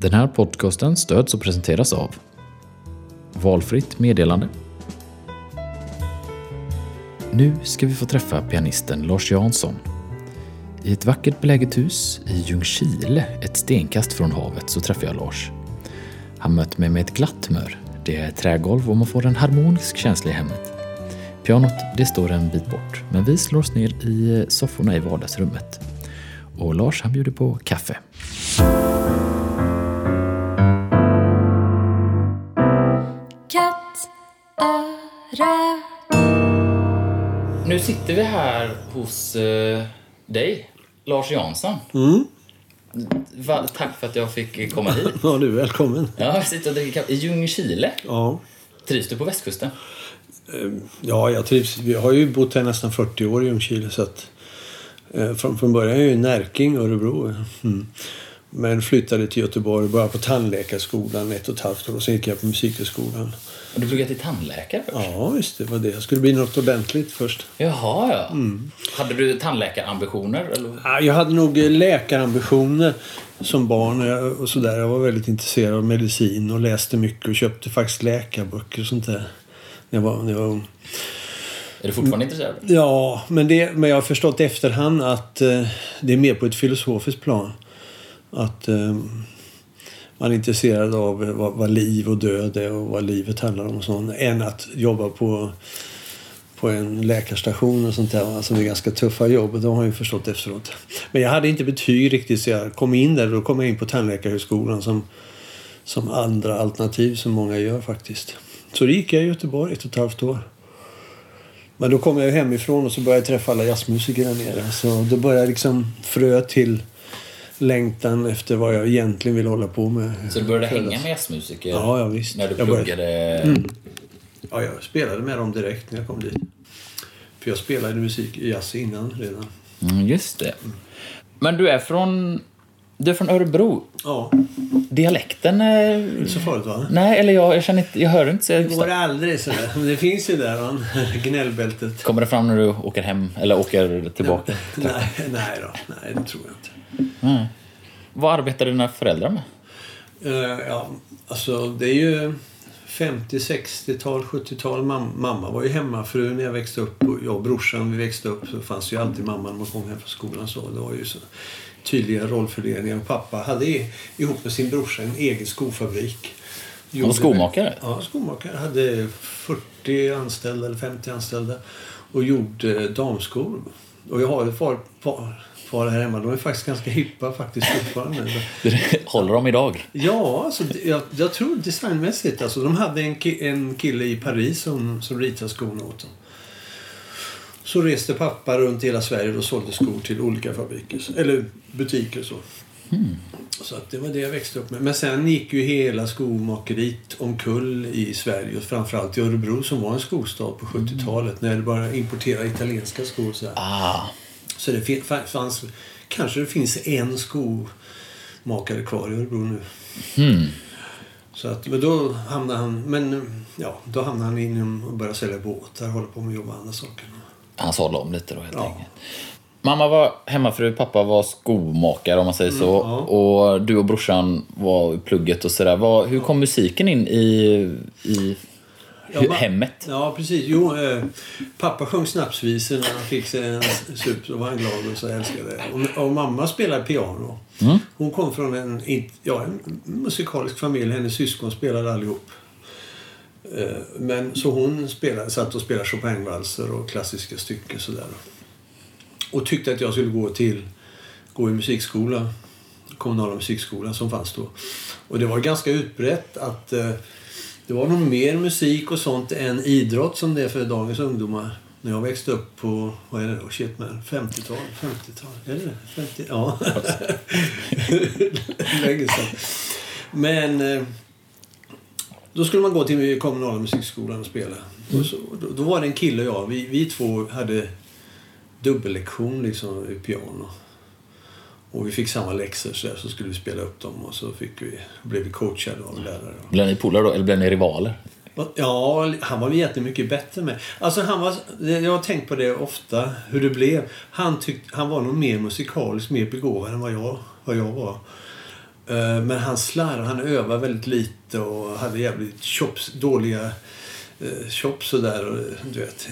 Den här podcasten stöds och presenteras av Valfritt meddelande Nu ska vi få träffa pianisten Lars Jansson. I ett vackert beläget hus i Ljungskile, ett stenkast från havet, så träffar jag Lars. Han möter mig med ett glatt humör. Det är trägolv och man får en harmonisk känsla i hemmet. Pianot, det står en bit bort, men vi slår oss ner i sofforna i vardagsrummet. Och Lars, han bjuder på kaffe. Nu sitter vi här hos eh, dig, Lars Jansson. Va, tack för att jag fick komma hit. Ja, du är välkommen. Ja, jag sitter och dricker kaffe i Ljungskile. Ja. Trivs du på västkusten? ja, jag trivs. Vi har ju bott här nästan 40 år i Ljungskile. Så att, eh, från, från början är jag ju Närking, Örebro. Mm. Men flyttade till Göteborg och började på tandläkarskolan ett och ett halvt år. Och sen gick jag på musikhögskolan. Och du pluggade till tandläkare först? Ja, visst. Det var det. Jag skulle bli något ordentligt först. Jaha, ja. Hade du tandläkarambitioner? Eller? Ja, Jag hade nog eh, läkarambitioner som barn och sådär. Jag var väldigt intresserad av medicin och läste mycket och köpte faktiskt läkarböcker och sånt där. När jag var, när jag var ung. Är du fortfarande intresserad? Ja, men, det, men jag har förstått efterhand att eh, det är mer på ett filosofiskt plan. Att eh, man är intresserad av vad, vad liv och död är och vad livet handlar om och sånt. Än att jobba på, på en läkarstation och sånt där. Alltså är ganska tuffa jobb. Det har jag ju förstått efteråt. Men jag hade inte betyg riktigt så jag kom in där. Då kom jag in på Tandläkarhögskolan som, som andra alternativ som många gör faktiskt. Så då gick jag i Göteborg ett och ett halvt år. Men då kom jag hemifrån och så började jag träffa alla jazzmusiker där nere. Så då började jag liksom frö till längtan efter vad jag egentligen vill hålla på med. Så du började hänga med jazzmusiker? Ja, ja, visst. När du Jag började- pluggade? Ja, jag spelade med dem direkt när jag kom dit. För jag spelade musik i jazz innan redan. Mm, just det. Men du är från... Du är från Örebro. Ja, Dialekten är... är så farligt va? Nej, eller jag, jag känner inte... Jag hör inte så Det går aldrig sådär. Men det finns ju där, va? gnällbältet. Kommer det fram när du åker hem eller åker tillbaka? Nej, nej då. Nej, det tror jag inte. Mm. Vad arbetar dina föräldrar med? Eh, ja, alltså det är ju 50, 60-tal, 70-tal. Mam mamma var ju hemmafru när jag växte upp. Och jag och brorsan vi växte upp så fanns ju alltid mamma när man kom hem från skolan. Så det var ju så tydliga rollfördelningar. Och pappa hade ihop med sin brorsa en egen skofabrik. Han var skomakare? Ja, skomakare. Hade 40 anställda eller 50 anställda och gjorde damskor. Och jag har ett par, par, par här hemma. De är faktiskt ganska hippa faktiskt fortfarande. Håller de idag? Ja, alltså, jag, jag tror designmässigt. Alltså, de hade en, ki- en kille i Paris som, som ritade skorna åt dem. Så reste pappa runt hela Sverige och sålde skor till olika fabriker. Eller butiker så. Så att det var det jag växte upp med. Men sen gick ju hela skomakeriet omkull i Sverige och framförallt i Örebro som var en skostad på 70-talet när det bara importerade italienska skor. Så, här. Ah, så det fanns, kanske det finns en skomakare kvar i Örebro nu. hmm. Så att, men då hamnade han, men ja, då hamnade han inom och började sälja båtar, hålla på med att jobba andra saker. Han sadlade om lite då helt Ja. enkelt. Mamma var hemmafru, pappa var skomakare om man säger så. ja. Och du och brorsan var i plugget och sådär. Hur kom musiken in i, i Ja, hemmet? Ja, precis. Jo, eh, pappa sjöng snapsvisor när han fick sig en sup. Så var han glad och så älskade det. Och, och mamma spelade piano. Hon kom från en, ja, en musikalisk familj. Hennes syskon spelade allihop. Eh, Men så hon spelade, satt och spelade Chopin-valser och klassiska stycken sådär. Och tyckte att jag skulle gå till gå i musikskola. Kommunala musikskolan som fanns då. Och det var ganska utbrett att eh, det var nog mer musik och sånt än idrott som det är för dagens ungdomar. När jag växte upp på, vad är det då, shit man, 50-tal, 50-tal, är det 50? Ja. Länge sedan. Men eh, då skulle man gå till kommunala musikskolan och spela. Och så, då, då var det en kille och jag, vi, vi två hade dubbellektion liksom i piano. Och vi fick samma läxor så, där, så skulle vi spela upp dem och så fick vi, blev vi coachade av lärare. Blev ni polare då, eller blev ni rivaler? Ja, han var jättemycket bättre med. Alltså han var, jag har tänkt på det ofta, hur det blev. Han, tyckte, han var nog mer musikaliskt, mer begåvad än vad jag, vad jag var. Eh, Men han slarv, han övade väldigt lite och hade jävligt chops, dåliga eh, chops och där. Och, du vet,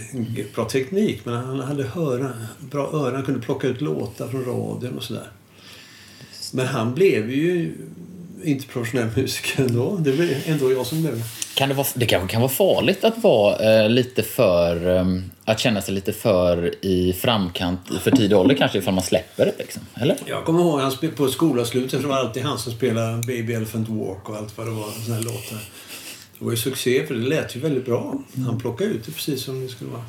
bra teknik. Men han hade höra, bra öron. Han kunde plocka ut låtar från radion och sådär. Men han blev ju inte professionell musiker ändå. Det blev ändå jag som blev. Kan det, vara, det kanske kan vara farligt att vara eh, lite för... Eh, att känna sig lite för i framkant för tidig ålder kanske ifall man släpper det liksom. Eller? Jag kommer ihåg han på skolavsluten så var det alltid han som spelade Baby Elephant Walk och allt vad det var. Såna här låtar. Det var ju succé för det lät ju väldigt bra. Han plockade ut det precis som det skulle vara.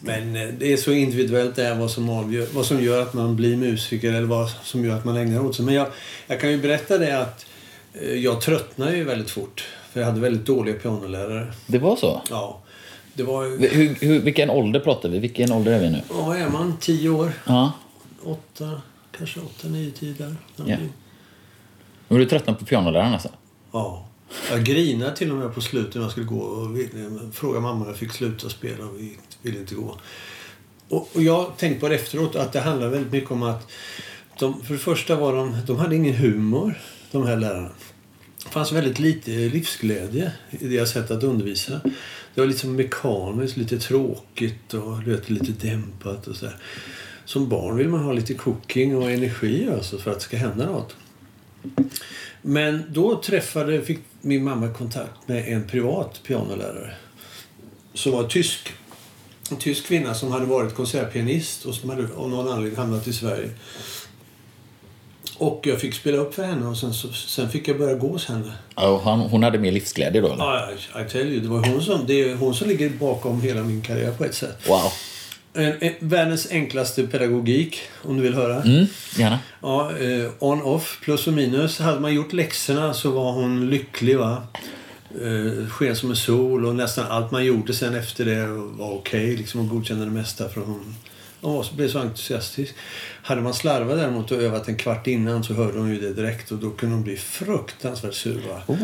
Men eh, det är så individuellt det är vad som, avgör, vad som gör att man blir musiker eller vad som gör att man ägnar åt sig. Men jag, jag kan ju berätta det att eh, jag tröttnade ju väldigt fort. För jag hade väldigt dåliga pianolärare. Det var så? Ja. Det var ju... Hur, hur, vilken ålder pratar vi? Vilken ålder är vi nu? Vad är man? Tio år? Ja. Åtta? Kanske åtta, nio, tio där. Ja. Men du tröttnade på pianoläraren alltså? Ja. Jag grinade till och med på slutet när jag skulle gå och frågade mamma när jag fick sluta spela och vi ville inte gå. Och, och jag tänkte på det efteråt att det handlar väldigt mycket om att de, för det första var de, de hade ingen humor, de här lärarna. Det fanns väldigt lite livsglädje i deras sätt att undervisa. Det var liksom mekaniskt, lite tråkigt och vet, lite dämpat och sådär. Som barn vill man ha lite cooking och energi alltså för att det ska hända något. Men då träffade, fick min mamma kontakt med en privat pianolärare. Som var tysk. En tysk kvinna som hade varit konsertpianist och som hade av någon anledning hamnat i Sverige. Och jag fick spela upp för henne och sen, så, sen fick jag börja gå hos henne. Ja, han, hon hade mer livsglädje då? Ja, I tell you, det var hon som, det är hon som ligger bakom hela min karriär på ett sätt. Wow. En, en, världens enklaste pedagogik, om du vill höra. Mm, gärna. Ja, eh, on-off, plus och minus. Hade man gjort läxorna så var hon lycklig. va eh, Sken som en sol och nästan allt man gjorde sen efter det var okej. okay, liksom, och godkände det mesta. För hon, hon var, blev så entusiastisk. Hade man slarvat däremot och övat en kvart innan så hörde hon ju det direkt och då kunde hon bli fruktansvärt sur. Va? Oh.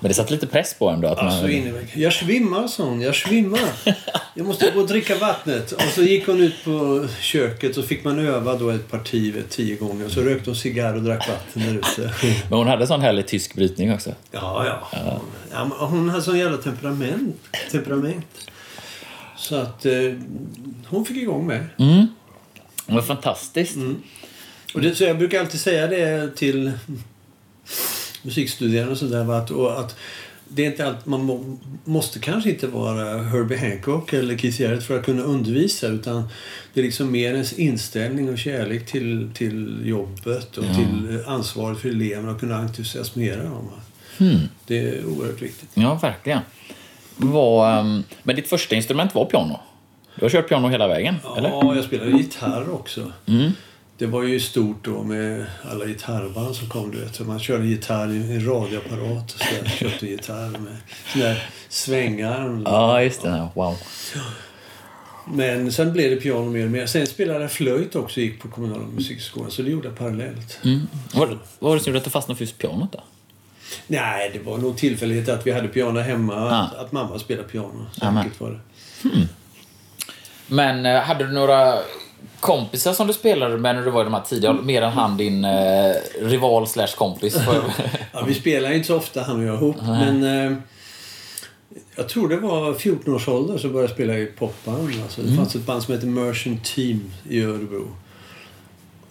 Men det satt lite press på en då? Att man, Alltså väggen. Jag svimmar, sa hon. Jag svimmar. Jag måste gå och dricka vattnet. Och så gick hon ut på köket och fick man öva då ett parti vet, tio gånger. Så rökte hon cigarr och drack vatten där ute. Men hon hade sån härlig tysk brytning också. Ja, ja. ja men hon hade sån jävla temperament. temperament. Så att eh, hon fick igång mig. Mm. Det var fantastiskt. Och det, så jag brukar alltid säga det till musikstuderande och sådär. Att, och att det är inte allt, man må, måste kanske inte vara Herbie Hancock eller Keith Jarrett för att kunna undervisa. Utan det är liksom mer ens inställning och kärlek till, till jobbet och Ja. till ansvaret för eleverna och kunna entusiasmera dem. Hmm. Det är oerhört viktigt. Ja, verkligen. Var, ehm, men ditt första instrument var piano? Du har kört piano hela vägen, eller? Ja, jag spelade gitarr också. Mm. Det var ju stort då med alla gitarrband som kom. Du vet. Man körde gitarr i en radioapparat och så där. köpte gitarr med där svängar. Ja, just det. Wow. Men sen blev det piano mer och mer. Sen spelade jag flöjt också gick på kommunala musikskolan. Så det gjorde jag parallellt. Mm. Vad var det som gjorde att du fastnade för just pianot då? Nej, det var nog tillfällighet att vi hade piano hemma. Att, Ah. att mamma spelade piano. Så Amen. enkelt var det. Men eh, hade du några kompisar som du spelade med när du var i de här tidiga Mer än han din eh, rival slash kompis? För, Ja, vi spelar inte så ofta han och jag ihop. Men eh, jag tror det var 14 års ålder så började jag spela i popband. Alltså, det fanns ett band som hette Merchant Team i Örebro.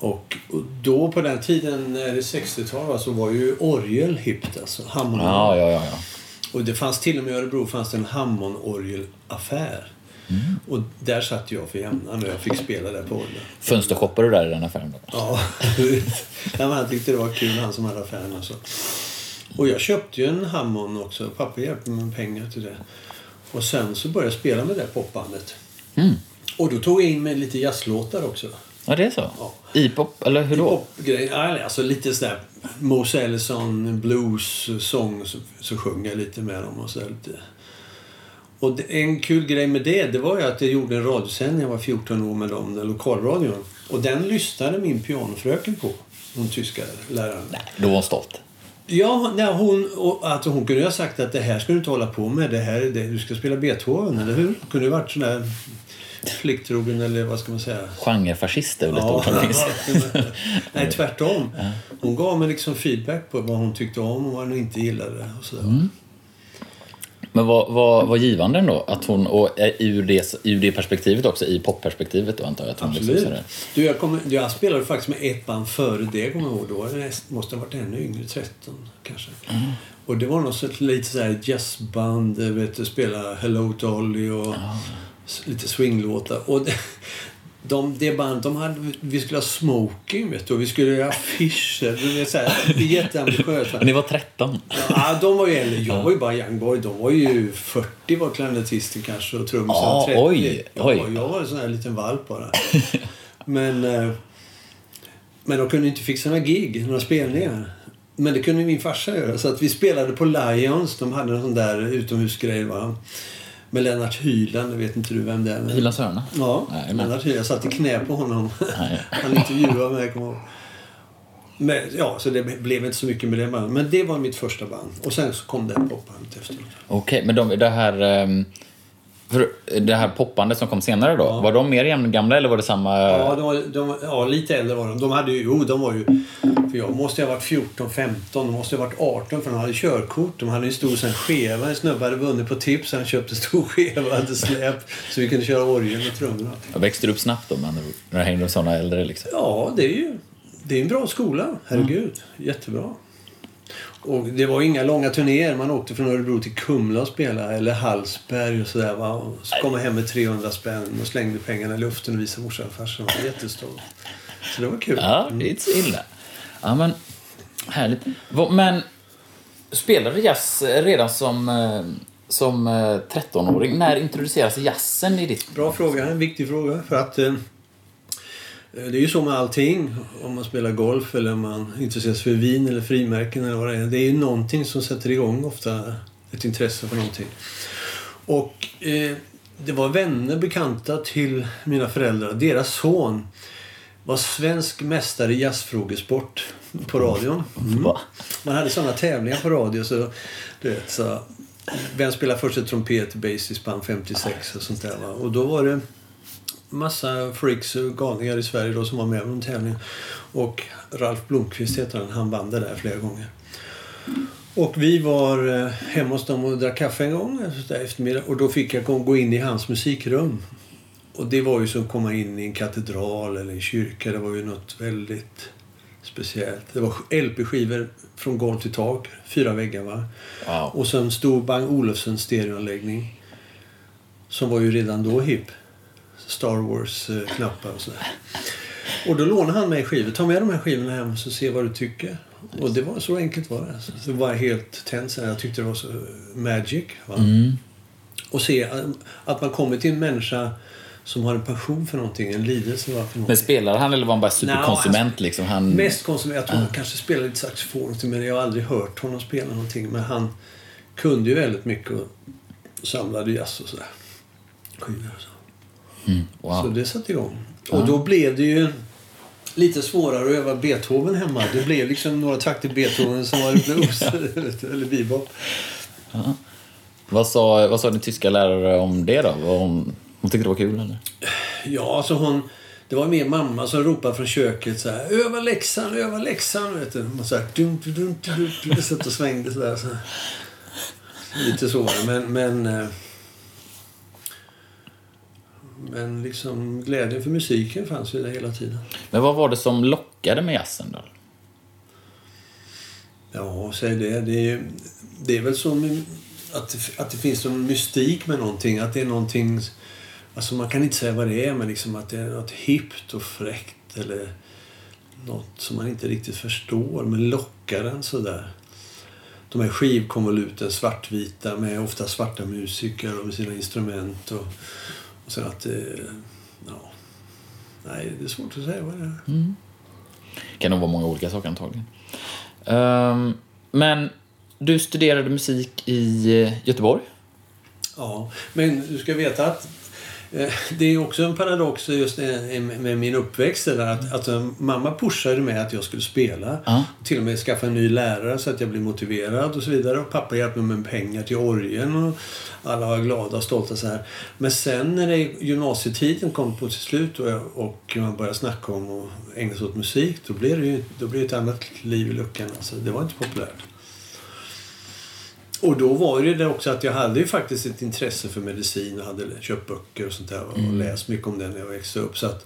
Och, då på den tiden, när det 60-tal, va, så var ju orgel hippt. Alltså, Hammond. ja, ja, ja. ja. Och det fanns till och med i Örebro fanns det en Hammond-orgelaffär. Och där satt jag för jämnan och jag fick spela där på orgeln. Fönstershoppade du där i den affären då? Ja, han tyckte det var kul, han som hade affären. Alltså. Och jag köpte ju en Hammond också. Pappa hjälpte mig med pengar till det. Och sen så började jag spela med det popbandet. Mm. Och då tog jag in med lite jazzlåtar också. Ja, det är så? Ja. I-pop, eller hur då? Ja, Alltså lite sådär Mose Ellison blues sång så, så sjöng jag lite med dem och så där lite. Och det, en kul grej med det, det var ju att jag gjorde en radiosändning när jag var 14 år med dem, den lokalradion. Och den lyssnade min pianofröken på, hon tyska läraren. Nej, då var hon stolt. Ja, nej, hon, och, alltså, hon kunde ju ha sagt att det här ska du inte hålla på med. Det här är det, du ska spela Beethoven, eller hur? Hon kunde ju varit sådär plikttrogen eller vad ska man säga? Genrefascist är väl ett ord som finns. Nej, tvärtom. Hon gav mig liksom feedback på vad hon tyckte om och vad hon inte gillade. Och sådär. Mm. Men vad, vad, vad givande ändå att hon, och ur det, ur det perspektivet också, i popperspektivet då antar jag att hon liksom Absolut. sådär. Du, jag, kommer, jag spelade faktiskt med ett band före det, kommer jag ihåg. Då måste ha varit ännu yngre, 13 kanske. Mm. Och det var något lite sådär jazzband, vet du, spela Hello Dolly och s- lite swinglåtar. Och de, det band, de hade, vi skulle ha smoking, vet du, och vi skulle göra affischer. Du vet, såhär, det är jätteambitiöst. Men ni var 13? Ja, de var ju äldre. Jag var ju bara young boy. De var ju 40 var klarinettisten kanske och trummisen Ja, 30. oj, jag, oj. Var, jag var en sån här liten valp bara. men, eh, men de kunde inte fixa några gig, några spelningar. Men det kunde min farsa göra. Så att vi spelade på Lions. De hade en sån där utomhusgrej. Va? Med Lennart Hyland. Jag vet inte du vem det är. men- Hylands hörna? Ja, Nej, men- Lennart Hyland. Jag satt i knä på honom. Nej. Han intervjuade mig, kommer. Men, ja, så det blev inte så mycket med det bandet. Men det var mitt första band. Och sen så kom det popbandet efteråt. Okej, men de, det här... ehm, För det här poppandet som kom senare då, var de mer jämngamla eller var det samma? Ja, de var, de, ja, lite äldre var de. De hade ju, jo, de var ju... För jag måste ha varit 14, 15. De måste ha varit 18 för de hade körkort. De hade ju stor sån skeva. En snubbe hade vunnit på tips. Han köpte stor skeva hade släp. Så vi kunde köra orgel och trummor. Jag växte upp snabbt då, men när det hängde med sådana äldre liksom. Ja, det är ju det är en bra skola. Herregud. Jättebra. Och det var inga långa turnéer. Man åkte från Örebro till Kumla och spelade. Eller Hallsberg och sådär. Va? Och så kom man hem med 300 spänn och slängde pengarna i luften och visade morsan och farsan. Jag var jättestolt. Så det var kul. Ja, det är inte så illa. Ja, men härligt. Men spelade jazz redan som, eh, som eh, 13-åring? När introduceras jazzen i ditt... Bra fråga. En viktig fråga. För att eh, det är ju så med allting. Om man spelar golf eller man intresserar sig för vin eller frimärken eller vad det är. Det är ju någonting som sätter igång ofta ett intresse för någonting. Och eh, det var vänner, bekanta till mina föräldrar. Deras son var svensk mästare i jazzfrågesport på radion. Mm. Man hade sådana tävlingar på radio. Så, du vet, så, vem spelar först ett trumpet, spann 56 och sånt där. Va? Och då var det massa freaks och galningar i Sverige då som var med på en tävling. Och Ralf Blomqvist heter han. Han vann det där flera gånger. Och vi var eh, hemma hos dem och drack kaffe en gång där eftermiddag. Och då fick jag gå in i hans musikrum. Och det var ju som att komma in i en katedral eller en kyrka. Det var ju något väldigt speciellt. Det var LP-skivor från golv till tak. Fyra väggar va. Wow. Och så en stor Bang Olufsen stereoanläggning. Som var ju redan då hipp. Star Wars-knappar och sådär. Och då lånade han mig skivor. Ta med de här skivorna hem så se vad du tycker. Och det var så enkelt var det. Så det var helt tänd. Jag tyckte det var så magic. Va? Och se att- att man kommer till en människa som har en passion för någonting, en lidelse för Men någonting. spelade han eller var han bara superkonsument liksom? Han... Mest konsument. Jag tror han kanske spelade lite saxofon men jag har aldrig hört honom spela någonting. Men han kunde ju väldigt mycket och samlade jazz och sådär. Skivor och så. Så Wow. det satte igång. Och då blev det ju lite svårare att öva Beethoven hemma. Det blev liksom några takter Beethoven som var blues eller bebop. Vad, sa, vad sa din tyska lärare om det då? Hon, hon tyckte det var kul eller? Ja, alltså hon... Det var mer mamma som ropade från köket så här, Öva läxan, öva läxan, vet du. Man så här, dum, dum, dum, dum, dum, satt och svängde så där. Så. Lite så, men... Men, eh, men liksom glädjen för musiken fanns ju där hela tiden. Men vad var det som lockade med jazzen då? Ja, säg det. Det är, det är väl som att, det- att det finns någon mystik med någonting. Att det är någonting... Alltså man kan inte säga vad det är, men liksom att det är något hippt och fräckt eller något som man inte riktigt förstår, men lockar en sådär. De här skivkonvoluten, svartvita, med ofta svarta musiker och med sina instrument. Och, sen att det... Ja, nej, det är svårt att säga vad det är. kan nog vara många olika saker antagligen. Ehm, men du studerade musik i eh, Göteborg? Ja, men du ska veta att Eh, Det är också en paradox just eh, med min uppväxt. Där, att, att eh, mamma pushade mig att jag skulle spela. Ja. Till och med skaffa en ny lärare så att jag blev motiverad och så vidare. Och pappa hjälpte mig med pengar till orgeln. Och alla var glada och stolta så här. Men sen när det, gymnasietiden kom på till slut och, jag, och man började snacka om och ägna sig åt musik. Då blev det ju då blev det ett annat liv i luckan. Alltså, det var inte populärt. Och då var det också att jag hade ju faktiskt ett intresse för medicin och hade köpt böcker och sånt där och Mm. läst mycket om det när jag växte upp. Så att,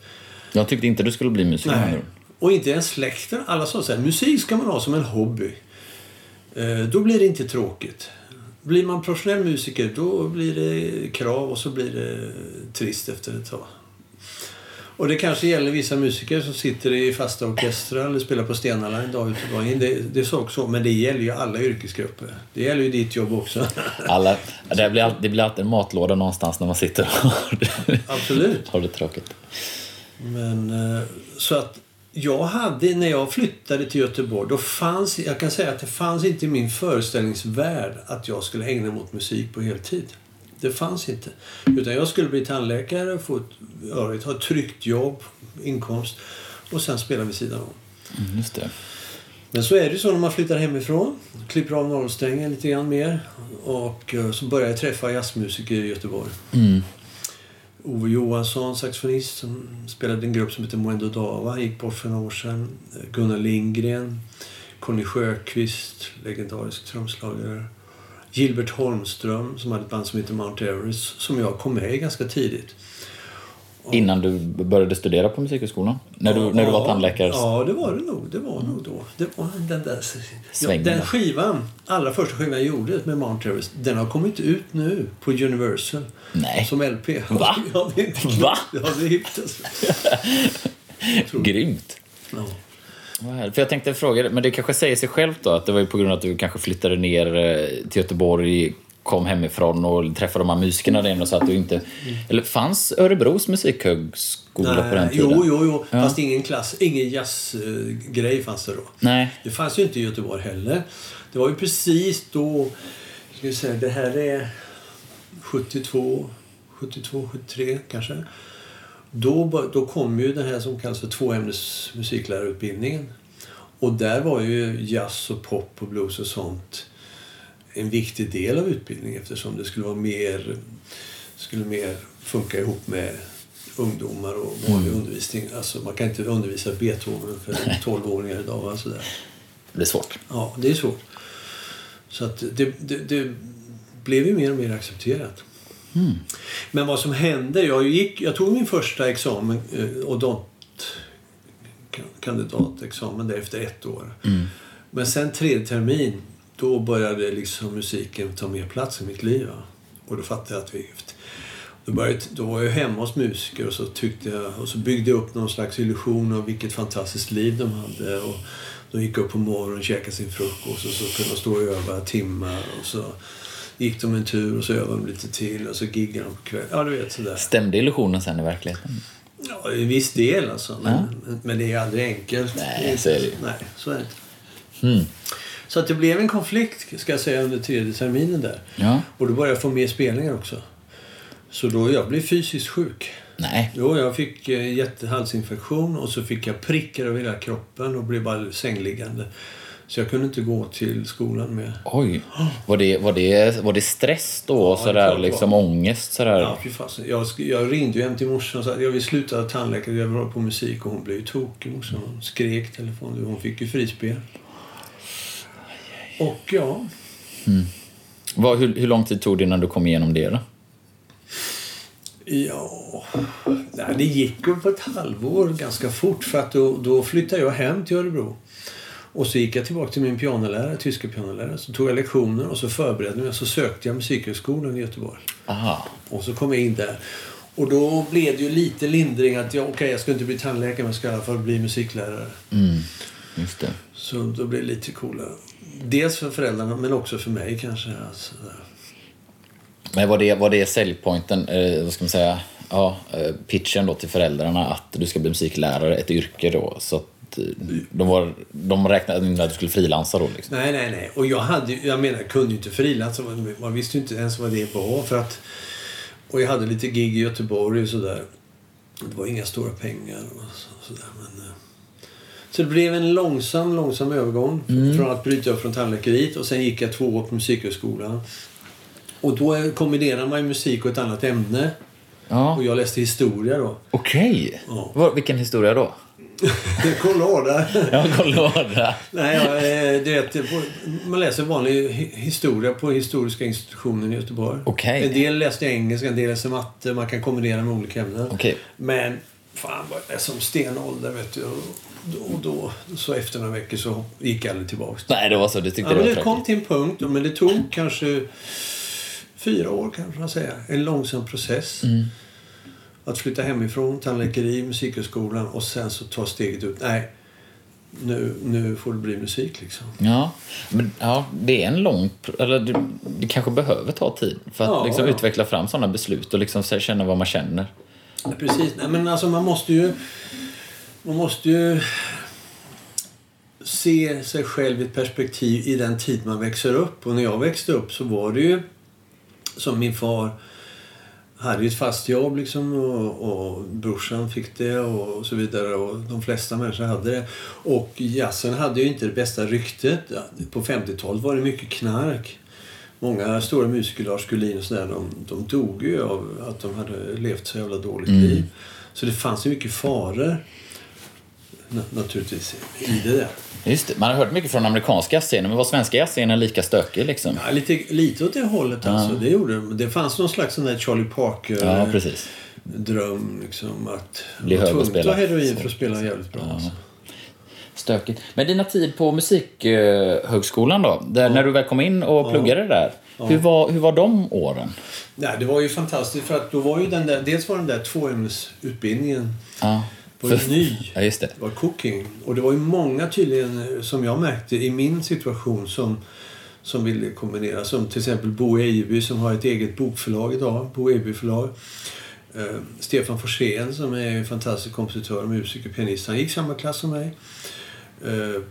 Jag tyckte inte du skulle bli musiker. nej. Och inte ens släkten. Alla sa så här, musik ska man ha som en hobby. Eh, då blir det inte tråkigt. Blir man professionell musiker då blir det krav och så blir det trist efter ett tag. Och det kanske gäller vissa musiker som sitter i fasta orkestrar eller spelar på Stena Line dag ut och dag in. Det, det är så också, men det gäller ju alla yrkesgrupper. Det gäller ju ditt jobb också. Alla, det, blir alltid, det blir alltid en matlåda någonstans när man sitter och har det, Absolut. har det tråkigt. Men eh, så att jag hade, när jag flyttade till Göteborg, då fanns, jag kan säga att det fanns inte i min föreställningsvärld att jag skulle ägna mig åt musik på heltid. Det fanns inte. Utan jag skulle bli tandläkare, få ett, ja, ha ett tryggt jobb, inkomst och sen spela vid sidan om. Mm, just det. Men så är det så när man flyttar hemifrån. Klipper av navelsträngen lite grann mer. Och eh, så börjar jag träffa jazzmusiker i Göteborg. Mm. Ove Johansson, saxofonist, som spelade i en grupp som heter Moendo Dava. gick bort för några år sedan. Gunnar Lindgren. Conny Sjöqvist, legendarisk trumslagare. Gilbert Holmström, som hade ett band som heter Mount Everest, som jag kom med i ganska tidigt. Innan du började studera på Musikhögskolan? När du, när du var Ja, tandläkare? Ja, det var det nog. Det var nog då. Det var den där... Ja, den skivan, allra första skivan jag gjorde med Mount Everest, den har kommit ut nu på Universal. Nej. Som LP. Va? Ja, det är Va? Ja, det är hippt alltså. Grymt. Ja. För jag tänkte fråga men det kanske säger sig självt då att det var ju på grund av att du kanske flyttade ner eh, till Göteborg, kom hemifrån och träffade de här musikerna där inne och så att du inte... Eller fanns Örebros musikhögskola på den tiden? Jo, jo, jo. Fast ingen klass, ingen jazzgrej fanns det då. Nej. Det fanns ju inte i Göteborg heller. Det var ju precis då, ska vi säga, det här är 72, 72, 73 kanske. Då, då kom ju den här som kallas för tvåämnes musiklärarutbildningen. Och där var ju jazz och pop och blues och sånt en viktig del av utbildningen eftersom det skulle vara mer, skulle mer funka ihop med ungdomar och vanlig undervisning. Alltså man kan inte undervisa Beethoven för 12-åringar idag. va, sådär. Det är svårt. Ja, det är svårt. Så att det, det, det blev ju mer och mer accepterat. Men vad som hände, jag, gick, jag tog min första examen, eh, odont kandidatexamen där efter ett år. Men sen tredje termin, då började liksom musiken ta mer plats i mitt liv. Va? Och då fattade jag att vi då, började, då var jag hemma hos musiker och så, tyckte jag, och så byggde jag upp någon slags illusion av vilket fantastiskt liv de hade. Och de gick upp på morgonen käkade sin frukost och så kunde de stå och öva timmar. Och så gick de en tur och så övade de lite till och så giggade de på kvällen. Ja, du vet sådär. Stämde illusionen sen i verkligen? Ja, i viss del alltså. Men, men det är aldrig enkelt. Nej, så är det. Nej, så är det inte. Så att det blev en konflikt, ska jag säga, under tredje terminen där. Ja. Och då började jag få mer spelningar också. Så då jag blev fysiskt sjuk. Nej. Jo, jag fick eh, jättehalsinfektion och så fick jag prickar över hela kroppen och blev bara sängliggande. Så jag kunde inte gå till skolan med. Oj. Var det, var det, var det stress då? det sådär, liksom ångest? Sådär? Ja, fy fasen. Jag, jag ringde ju hem till morsan och sa att jag vill sluta tandläkare, jag hålla på musik. Och hon blev ju tokig morsan. Hon skrek telefon. Hon fick ju frispel. Och ja, Vad, hur, hur lång tid tog det innan du kom igenom det då? Ja, det gick väl på ett halvår ganska fort för att då, då flyttade jag hem till Örebro. Och så gick jag tillbaka till min pianolärare, tyska pianolärare. Så tog jag lektioner och så förberedde mig. Så sökte jag Musikhögskolan i Göteborg. Aha. Och så kom jag in där. Och då blev det ju lite lindring att jag, okej, jag ska inte bli tandläkare men jag ska i alla fall bli musiklärare. Mm. Just det. Så då blev det lite coolare. Dels för föräldrarna men också för mig kanske. Alltså, Men var det, var det säljpointen, eh, vad ska man säga, ja, eh, pitchen då till föräldrarna att du ska bli musiklärare, ett yrke då? Så att de, var, de räknade in att du skulle frilansa då liksom? Nej, nej, nej. Och jag, hade, jag menar, jag kunde ju inte frilansa. Man- visste ju inte ens vad det var. För att och jag hade lite gig i Göteborg och sådär. Det var inga stora pengar och så, sådär. Men, eh, så det blev en långsam, långsam övergång från att bryta upp från tandläkeriet och sen gick jag två år på Musikhögskolan. Och då kombinerar man ju musik och ett annat ämne. Ja, Och jag läste historia då. okej. Ja. Vad- Vilken historia då? Kolla Ja, kolla. Nej, eh, du vet, man läser vanlig hi- historia på Historiska institutionen i Göteborg. Okej. En del läste engelska, en del läste matte. Man kan kombinera med olika ämnen. Okej. Men fan vad jag som stenålder vet du. Och då, så efter några veckor så gick jag aldrig tillbaka. Nej, det var så. Du tyckte Ja, det men var det kom till en punkt, men det tog kanske fyra år kanske man säga. En långsam process. Mm. Att flytta hemifrån, tandläkeri, musikhögskolan och sen så ta steget ut. Nej, nu, nu får det bli musik liksom. Ja, men ja, det är en lång... Eller det, det kanske behöver ta tid för att Ja, liksom ja. utveckla fram sådana beslut och liksom känna vad man känner. Ja, precis. Nej, men alltså man måste ju... Man måste ju se sig själv i ett perspektiv i den tid man växer upp. Och när jag växte upp så var det ju som min far hade ett fast jobb liksom och, och brorsan fick det och så vidare och de flesta människor hade det. Och jazzen hade ju inte det bästa ryktet. På 50-talet var det mycket knark. Många stora musiker, Lars Gullin och sådär, de, de dog ju av att de hade levt så jävla dåligt liv. Så det fanns ju mycket faror naturligtvis i det där. Just det. Man har hört mycket från amerikanska jazzscenen, men var svenska jazzscenen lika stökig liksom? Ja, lite, lite åt det hållet alltså. Det gjorde. Men Det fanns någon slags sån där Charlie Parker Ja, precis. dröm liksom att Bli hög och spela. heroin för att spela jävligt bra. Alltså. Stökigt. Men dina tid på Musikhögskolan då, där, när du väl kom in och pluggade där, hur, var, hur var de åren? Nej, det var ju fantastiskt för att då var ju den där, dels var den där tvåämnesutbildningen Ja. Ju För- ny. Ja, just det. Var cooking. Och det var ju många tydligen, som jag märkte i min situation, som, som ville kombinera. Som till exempel Bo Ejeby som har ett eget bokförlag idag. Bo Ejeby förlag. Eh, Stefan Forsén som är en fantastisk kompositör, musiker, pianist. Han gick samma klass som mig. Eh,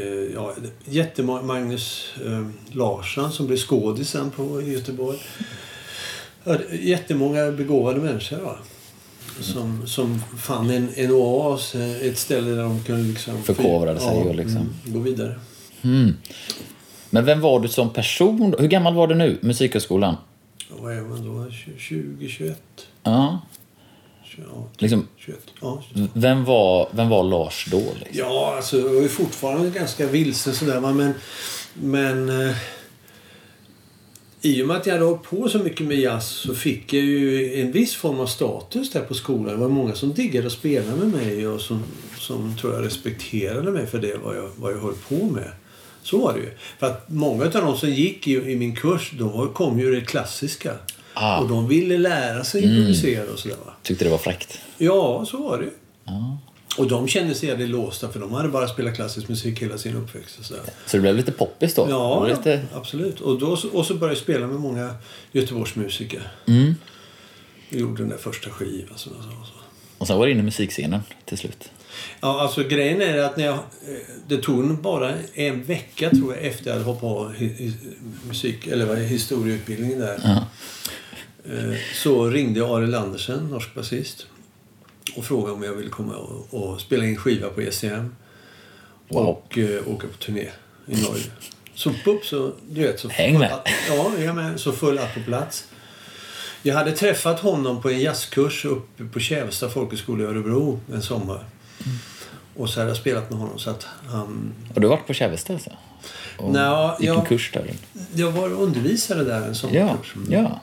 eh, ja, jättemånga, Magnus eh, Larsson som blev skådis sen på Göteborg. Ja, jättemånga begåvade människor. Va? Som, som fann en, en oas, eh, ett ställe där de kunde liksom... Förkovrade sig och liksom- mm, gå vidare. Men vem var du som person? Hur gammal var du nu, Musikhögskolan? Vad är man då? 20, 21? Ja. 20, Liksom, 21? Ja. vem, var, vem var Lars då? Liksom? Ja, alltså jag är fortfarande ganska vilsen sådär men... Men... I och med att jag hade hållit på så mycket med jazz så fick jag ju en viss form av status där på skolan. Det var många som diggade att spela med mig och som, som tror jag respekterade mig för det vad jag, vad jag höll på med. Så var det ju. För att många av de som gick i, i min kurs, de kom ju det klassiska. Ah. Och de ville lära sig improvisera och sådär. Tyckte det var fräckt? Ja, så var det ju. Och de kände sig jävligt låsta för de hade bara spelat klassisk musik hela sin uppväxt. Och sådär. Så det blev lite poppis då? Ja, lite... absolut. Och, då, och så började jag spela med många Göteborgsmusiker. Mm. Vi gjorde den där första skivan som jag sa. Så. Och sen var det in i musikscenen till slut. Ja, alltså grejen är att när jag, det tog bara en vecka tror jag efter jag hoppat av musik, eller vad historieutbildningen där. Ja. Eh, Så ringde jag Arild Andersen, norsk basist. Och frågade om jag ville komma och, och spela in skiva på ECM. Wow. Och eh, åka på turné i Norge. Så upp så, du vet. Så Häng med. Ja, jag med. Så full allt på plats. Jag hade träffat honom på en jazzkurs uppe på Kävsta folkhögskola i Örebro en sommar. Och så hade jag spelat med honom så att han... Och du har varit på Kävesta alltså? Och Nå, gick en jag- kurs där? Jag var undervisare där en Ja, sommarkurs. ja.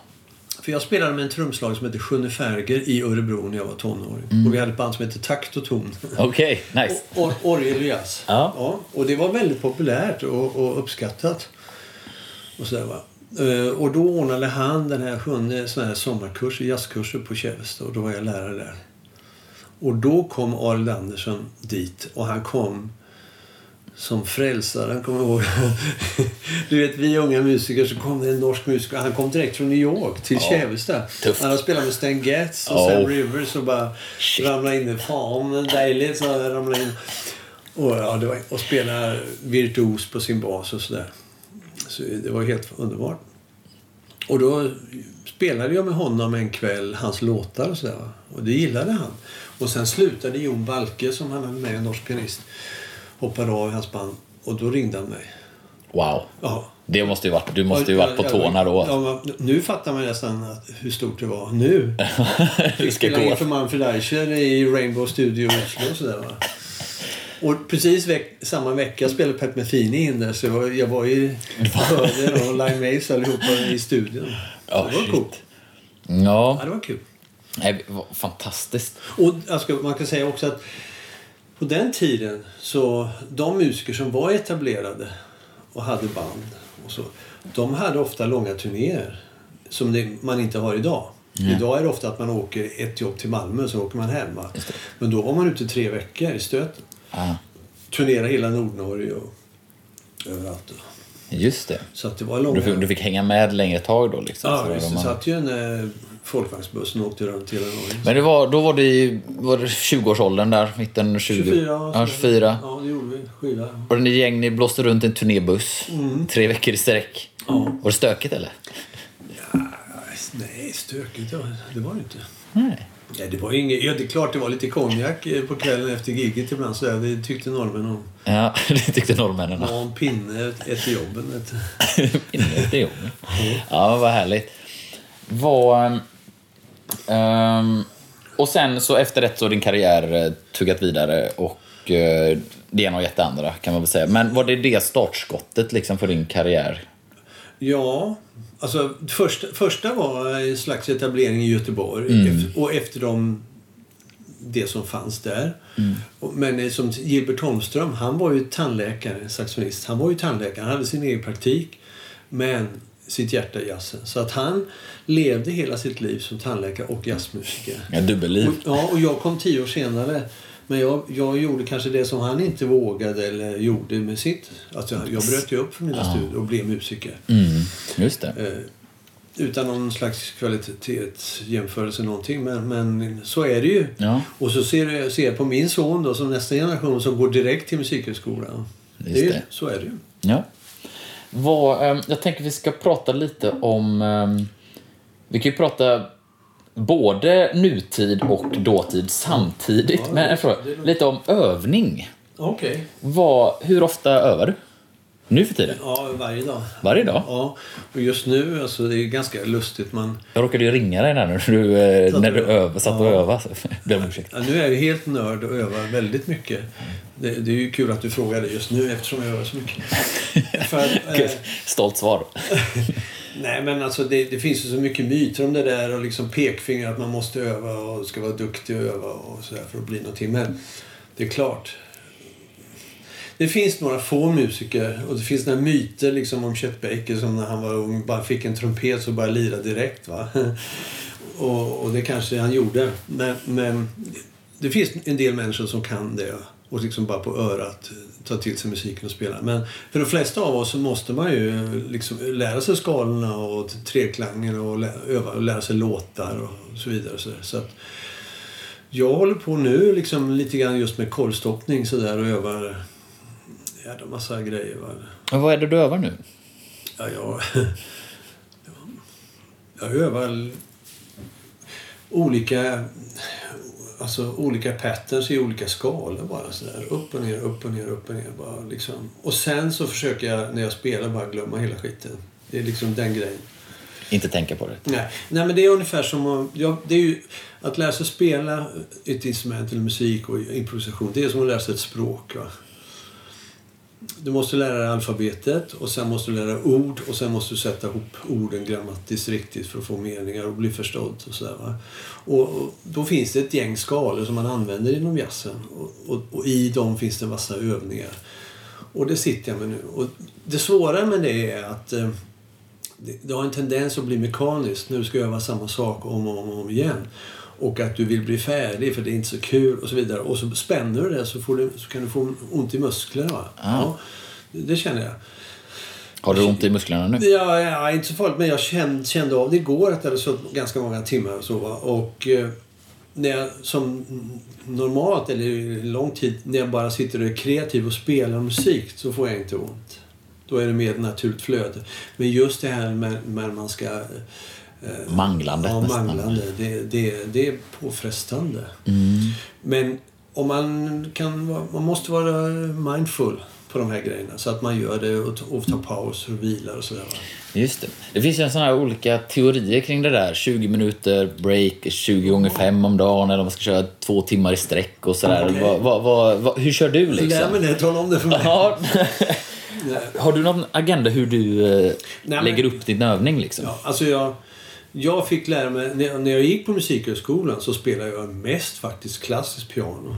För jag spelade med en trumslag som hette Sjunne Färger i Örebro när jag var tonåring. Mm. Och vi hade ett band som hette Takt och ton. Okej, nice. Och- or- Orgel och jazz. Ja. Och det var väldigt populärt och, och uppskattat. Och, sådär, va? Eh, och då ordnade han den här sjunde sån här sommarkurs, jazzkurser på Kävesta. Och då var jag lärare där. Och då kom Arild Andersson dit. Och han kom som frälsaren, kommer jag ihåg. Du vet, vi unga musiker, så kom det en norsk musiker. Han kom direkt från New York till Kävesta. Tufft. Han har spelat med Stan Getz och Oh. Sam Rivers och bara ramlade in. Fan, dejligt, så han ramlade in. Och, ja, det var, och spela virtuos på sin bas och sådär. Så det var helt underbart. Och då spelade jag med honom en kväll, hans låtar och sådär. Och det gillade han. Och sen slutade Jon Balke, som han hade med, en norsk pianist, hoppade av hans band. Och då ringde han mig. Wow. Ja. Det måste ju varit, du måste ju varit på tårna då. Ja, nu fattar man nästan att, hur stort det var. Nu. det ska spelade in gå. för Manfred Eicher i Rainbow Studio i Oslo och sådär va. Och precis veck, samma vecka spelade Pat Metheny in där så jag var, jag var i och Lime Mace allihopa i studion. Så Ja, det var coolt. Ja, Ja, det var kul. fantastiskt. Och ska, man kan säga också att på den tiden så de musiker som var etablerade och hade band och så, de hade ofta långa turnéer som det, man inte har idag. Idag är det ofta att man åker ett jobb till Malmö så åker man hem. Men då var man ute tre veckor i stöten. Ja, Turnerade hela Nordnorge och överallt. just det. Så att det var långa... Du, fick- du fick hänga med längre tag då liksom? ja, så visst, det man- satt ju en eh, folkvagnsbuss och åkte runt hela Norge. Men det var, då var det i var det 20-årsåldern där, mitten 20? 24. Ja, 24. Ja, det gjorde vi. Skiva. Och ni gäng, ni blåste runt i en turnébuss Mm. tre veckor i sträck. Var det stökigt eller? Nej, stökigt ja. det var det inte. Nej. Ja, det var inget, ja, det är klart det var lite konjak eh, på kvällen efter giget ibland. Så där. Det tyckte norrmännen om. Ja, det tyckte norrmännen. Ha en pinne efter jobben. Vet du. Inne i jobbet. Ja, vad härligt. Vad... ehm, och sen så efter det så har din karriär eh, tuggat vidare och eh, det ena och gett det andra kan man väl säga. Men var det det startskottet liksom för din karriär? Ja, alltså första, första var en slags etablering i Göteborg. Mm. Och efter de, det som fanns där. Mm. Men eh, som Gilbert Holmström, han var ju tandläkare, saxofonist. Han var ju tandläkare, han hade sin egen praktik. Men sitt hjärta i jazzen. Så att han levde hela sitt liv som tandläkare och jazzmusiker. Ja, dubbelliv. Och, ja, och jag kom tio år senare. Men jag, jag gjorde kanske det som han inte vågade eller gjorde med sitt. Alltså, jag bröt ju upp för mina studier och blev musiker. Mm, just det. Eh, utan någon slags kvalitetsjämförelse någonting. Men, men så är det ju. Ja. Och så ser jag, ser jag på min son då, som nästa generation som går direkt till musikhögskolan. Just ju- det. Så är det ju. Ja. Vad, ehm, jag tänker vi ska prata lite om... ehm, vi kan ju prata både nutid och dåtid samtidigt. Ja, Men en fråga, lite om övning. Okej. Vad, hur ofta övar du? Nu för tiden? Ja, varje dag. Varje dag? Ja, och just nu, alltså det är ganska lustigt. Man, Jag råkade ju ringa dig när du, eh, Satt när du- öv, satt och Ja. övade. om ursäkt. ja, nu är jag ju helt nörd och övar väldigt mycket. Det, det är ju kul att du frågar det just nu eftersom jag övar så mycket. För eh, Stolt svar. Nej men alltså det, det finns ju så mycket myter om det där och liksom pekfinger att man måste öva och ska vara duktig och öva och sådär för att bli någonting. Men det är klart. Det finns några få musiker och det finns några myter liksom om Chet Baker som när han var ung bara fick en trumpet så bara lira direkt. Va? Och, och det kanske han gjorde. Men, men det finns en del människor som kan det och liksom bara på örat ta till sig musiken och spela. Men för de flesta av oss så måste man ju liksom lära sig skalorna och treklangen och lä- öva och lära sig låtar och så vidare. Så, så att jag håller på nu liksom lite grann just med korvstoppning så där och övar jävla massa grejer. Va? Men vad är det du övar nu? Ja, jag, jag övar olika, alltså olika patterns i olika skalor bara sådär. Upp och ner, upp och ner, upp och ner bara liksom. Och sen så försöker jag när jag spelar bara glömma hela skiten. Det är liksom den grejen. Inte tänka på det. Nej, Nej men det är ungefär som att, ja, det är ju, att lära sig spela ett instrument eller musik och improvisation. Det är som att lära sig ett språk. Va? Du måste lära dig alfabetet och sen måste du lära dig ord och sen måste du sätta ihop orden grammatiskt riktigt för att få meningar och bli förstådd. Och, så där, va? Och, och då finns det ett gäng skalor som man använder inom jazzen och, och, och i dem finns det en massa övningar. Och det sitter jag med nu. Och det svåra med det är att eh, det, det har en tendens att bli mekaniskt Nu ska jag öva samma sak om och om, och om igen. Och att du vill bli färdig för det är inte så kul och så vidare. Och så spänner du det så, får du, så kan du få ont i musklerna. Va? Ja, det, känner jag. Har du ont i musklerna nu? Ja, ja, inte så farligt. Men jag kände, kände av det igår att jag hade suttit ganska många timmar och så. Och eh, när jag som normalt, eller lång tid, när jag bara sitter och är kreativ och spelar musik så får jag inte ont. Då är det mer ett naturligt flöde. Men just det här med när man ska... Eh, Manglandet ja, nästan. manglande. Det, det, det är påfrestande. Mm. Men om man kan man måste vara mindful på de här grejerna. Så att man gör det och, och tar pauser och vilar och sådär. va. Just det. Det finns ju en sån här olika teorier kring det där. 20 minuter break, 20 gånger 5 om dagen eller om man ska köra två timmar i sträck och sådär. Okej. Vad- vad- vad- vad- hur kör du Så lär liksom? mig det. Tala om det för mig. Ja. Nej. Har du någon agenda hur du eh, men- lägger upp din övning liksom? Ja, alltså jag, jag fick lära mig, när när jag gick på Musikhögskolan så spelade jag mest faktiskt klassiskt piano.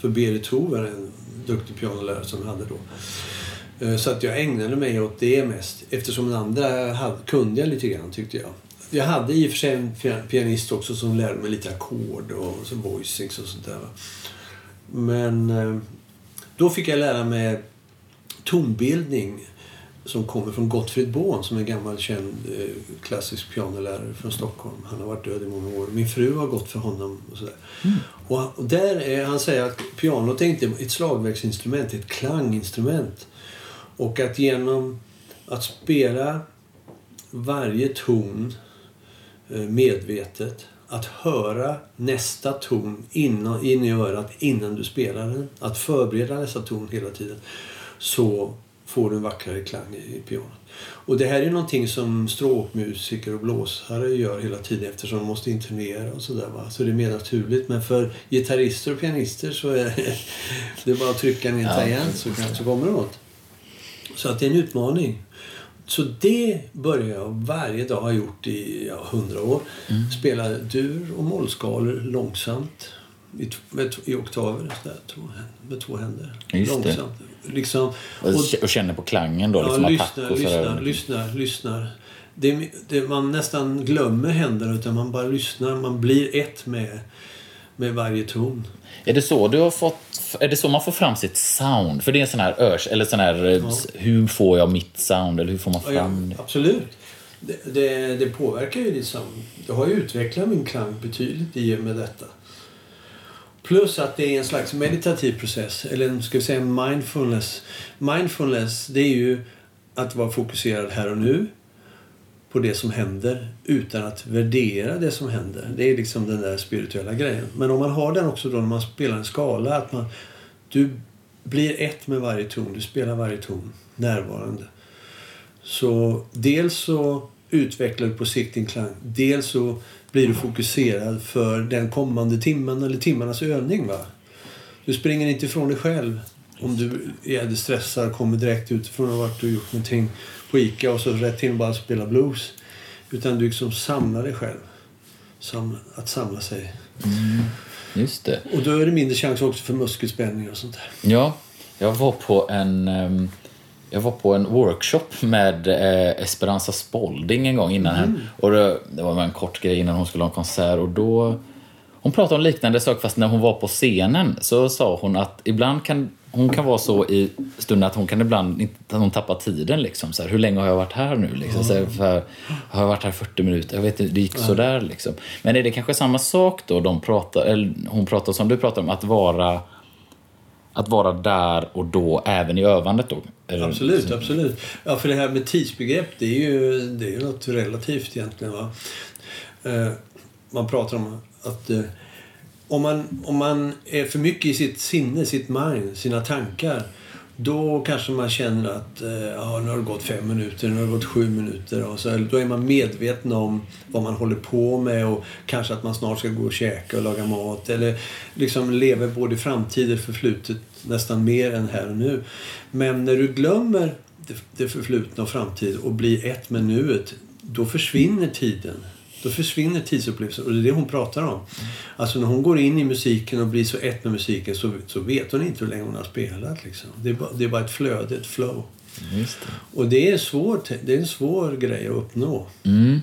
För Berit Hover, en duktig pianolärare som jag hade då. Eh, Så att jag ägnade mig åt det mest. Eftersom den andra hade, kunde jag lite grann tyckte jag. Jag hade i och för sig en pia- pianist också som lärde mig lite ackord och så voicings och sånt där. Men eh, då fick jag lära mig tonbildning som kommer från Gottfrid Born som är en gammal känd eh, klassisk pianolärare från Stockholm. Han har varit död i många år. Min fru har gått för honom. Och sådär. Och, och där är, han säger att pianot är inte ett slagverksinstrument, ett klanginstrument. Och att genom att spela varje ton eh, medvetet, att höra nästa ton innan, in i örat innan du spelar den, att förbereda nästa ton hela tiden, så får du en vackrare klang i, pianot. Och det här är någonting som stråkmusiker och blåsare gör hela tiden eftersom de måste internera och sådär. Så det är mer naturligt. Men för gitarrister och pianister så är det är bara att trycka ner Ja. tangent så, kan- så kommer det något. Så att det är en utmaning. Så det börjar jag varje dag ha gjort i ja, hundra år. Mm. Spela dur och mollskalor långsamt i, med, i oktaver där, med två händer. Just det. Liksom, Och, och känner på klangen då, ja, liksom lyssnar, lyssnar, lyssnar, lyssnar. Det, det, man nästan glömmer händerna utan man bara lyssnar. Man blir ett med, med varje ton. Är det så du har fått, är det så man får fram sitt sound? För det är en sån här örs, eller sån här, eh, hur får jag mitt sound? Eller hur får man Ja, ja, fram det? absolut. Det, det, det påverkar ju ditt sound. Jag har ju utvecklat min klang betydligt i och med detta. Plus att det är en slags meditativ process, eller ska vi säga mindfulness. Mindfulness, det är ju att vara fokuserad här och nu på det som händer utan att värdera det som händer. Det är liksom den där spirituella grejen. Men om man har den också då när man spelar en skala, att man, du blir ett med varje ton, du spelar varje ton närvarande. Så dels så utvecklar du på sikt din klang. Dels så blir du fokuserad för den kommande timmen eller timmarnas övning. Va? Du springer inte ifrån dig själv. Om du är stressad, kommer direkt utifrån och varit och gjort någonting på Ica och så rätt in och bara spela blues. Utan du liksom samlar dig själv. Sam, att samla sig. Just det. Och då är det mindre chans också för muskelspänning och sånt där. Ja, jag var på en... ehm, Jag var på en workshop med eh, Esperanza Spalding en gång innan Mm. här. Och det, det var en kort grej innan hon skulle ha en konsert och då... Hon pratade om liknande sak fast när hon var på scenen så sa hon att ibland kan hon kan vara så i stunden att hon kan ibland inte, att hon tappar tiden liksom. Så här, hur länge har jag varit här nu liksom? Så här, för, har jag varit här 40 minuter? Jag vet inte, det gick sådär liksom. Men är det kanske samma sak då de pratar, eller hon pratar som du pratar om, att vara att vara där och då, även i övandet då? Eller- Absolut, så. absolut. Ja, för det här med tidsbegrepp, det är ju, det är ju något relativt egentligen. Va? Eh, man pratar om att eh, om, man, om man är för mycket i sitt sinne, sitt mind, sina tankar då kanske man känner att eh, ja, nu har det gått fem minuter, nu har det gått sju minuter. Och så, då är man medveten om vad man håller på med och kanske att man snart ska gå och käka och laga mat. Eller liksom lever både i framtid och förflutet nästan mer än här och nu. Men när du glömmer det, förflutna och framtid och blir ett med nuet, då försvinner tiden. Då försvinner tidsupplevelsen och det är det hon pratar om. Alltså när hon går in i musiken och blir så ett med musiken så, så vet hon inte hur länge hon har spelat. Liksom. Det, är bara, det är bara ett flöde, ett flow. Just det. Och det är, svårt, det är en svår grej att uppnå. Mm.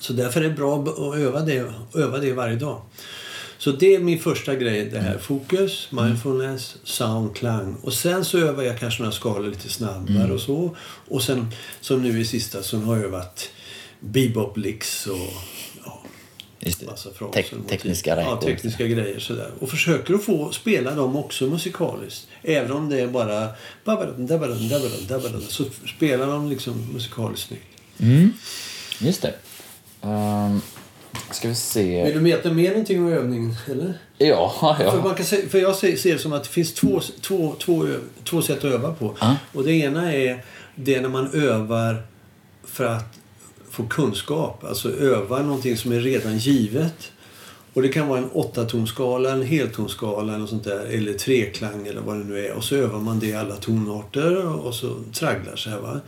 Så därför är det bra att öva det, öva det varje dag. Så det är min första grej. Det här fokus, mindfulness, sound, klang. Och sen så övar jag kanske några skalor lite snabbare och så. Och sen som nu i sista så har jag övat bebop licks och ja. Massa fraser, Tek- tekniska Ja, tekniska grejer sådär. Och försöker att få spela dem också musikaliskt. Även om det är bara så spelar de liksom musikaliskt snyggt. Just det. Um, ska vi se. Vill du veta mer någonting om övningen? Eller? Ja, För, ja. man kan se, för jag ser, ser det som att det finns två, två, två, två sätt att öva på. Ja. Och det ena är det när man övar för att få kunskap. Alltså öva någonting som är redan givet. Och det kan vara en åttatonskala, en heltonskala eller sånt där. Eller treklang eller vad det nu är. Och så övar man det i alla tonarter och så tragglar sig. Va?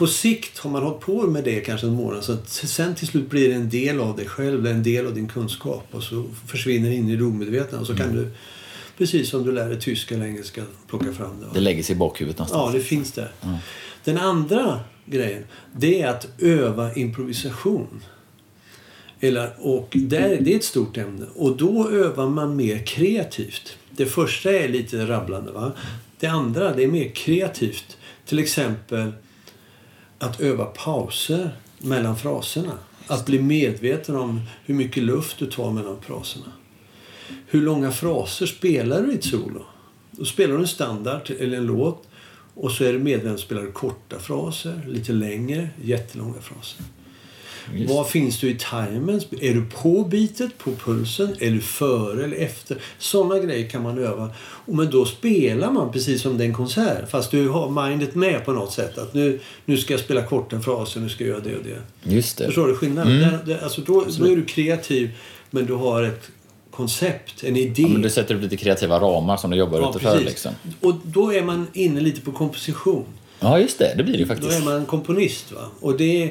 På sikt har man hållit på med det kanske en månad. Så att sen till slut blir det en del av dig själv, en del av din kunskap. Och så försvinner in i det omedvetna. Och så kan du, precis som du lär dig tyska eller engelska, plocka fram det. Det lägger sig i bakhuvudet någonstans. Ja, det finns där. Den andra grejen, det är att öva improvisation. Eller, och där, det är ett stort ämne. Och då övar man mer kreativt. Det första är lite rabblande. Va? Det andra, det är mer kreativt. Till exempel att öva pauser mellan fraserna. Att bli medveten om hur mycket luft du tar mellan fraserna. Hur långa fraser spelar du i ett solo? Då spelar du en standard eller en låt och så är det medveten spelar du korta fraser, lite längre, jättelånga fraser. Just. Var finns du i timern? Är du på bitet, på pulsen? Är du före eller efter? Sådana grejer kan man öva. Och men då spelar man precis som den konsert. Fast du har mindet med på något sätt. Att nu, nu ska jag spela korta fraser, nu ska jag göra det och det. Just det. Förstår du skillnaden? Där, där, alltså då, då är du kreativ men du har ett koncept, en idé. Ja, men du sätter upp lite kreativa ramar som du jobbar Ja, utifrån. Liksom. Och då är man inne lite på komposition. Ja, just det. Det blir det ju Då faktiskt. är man komponist. Va? Och det,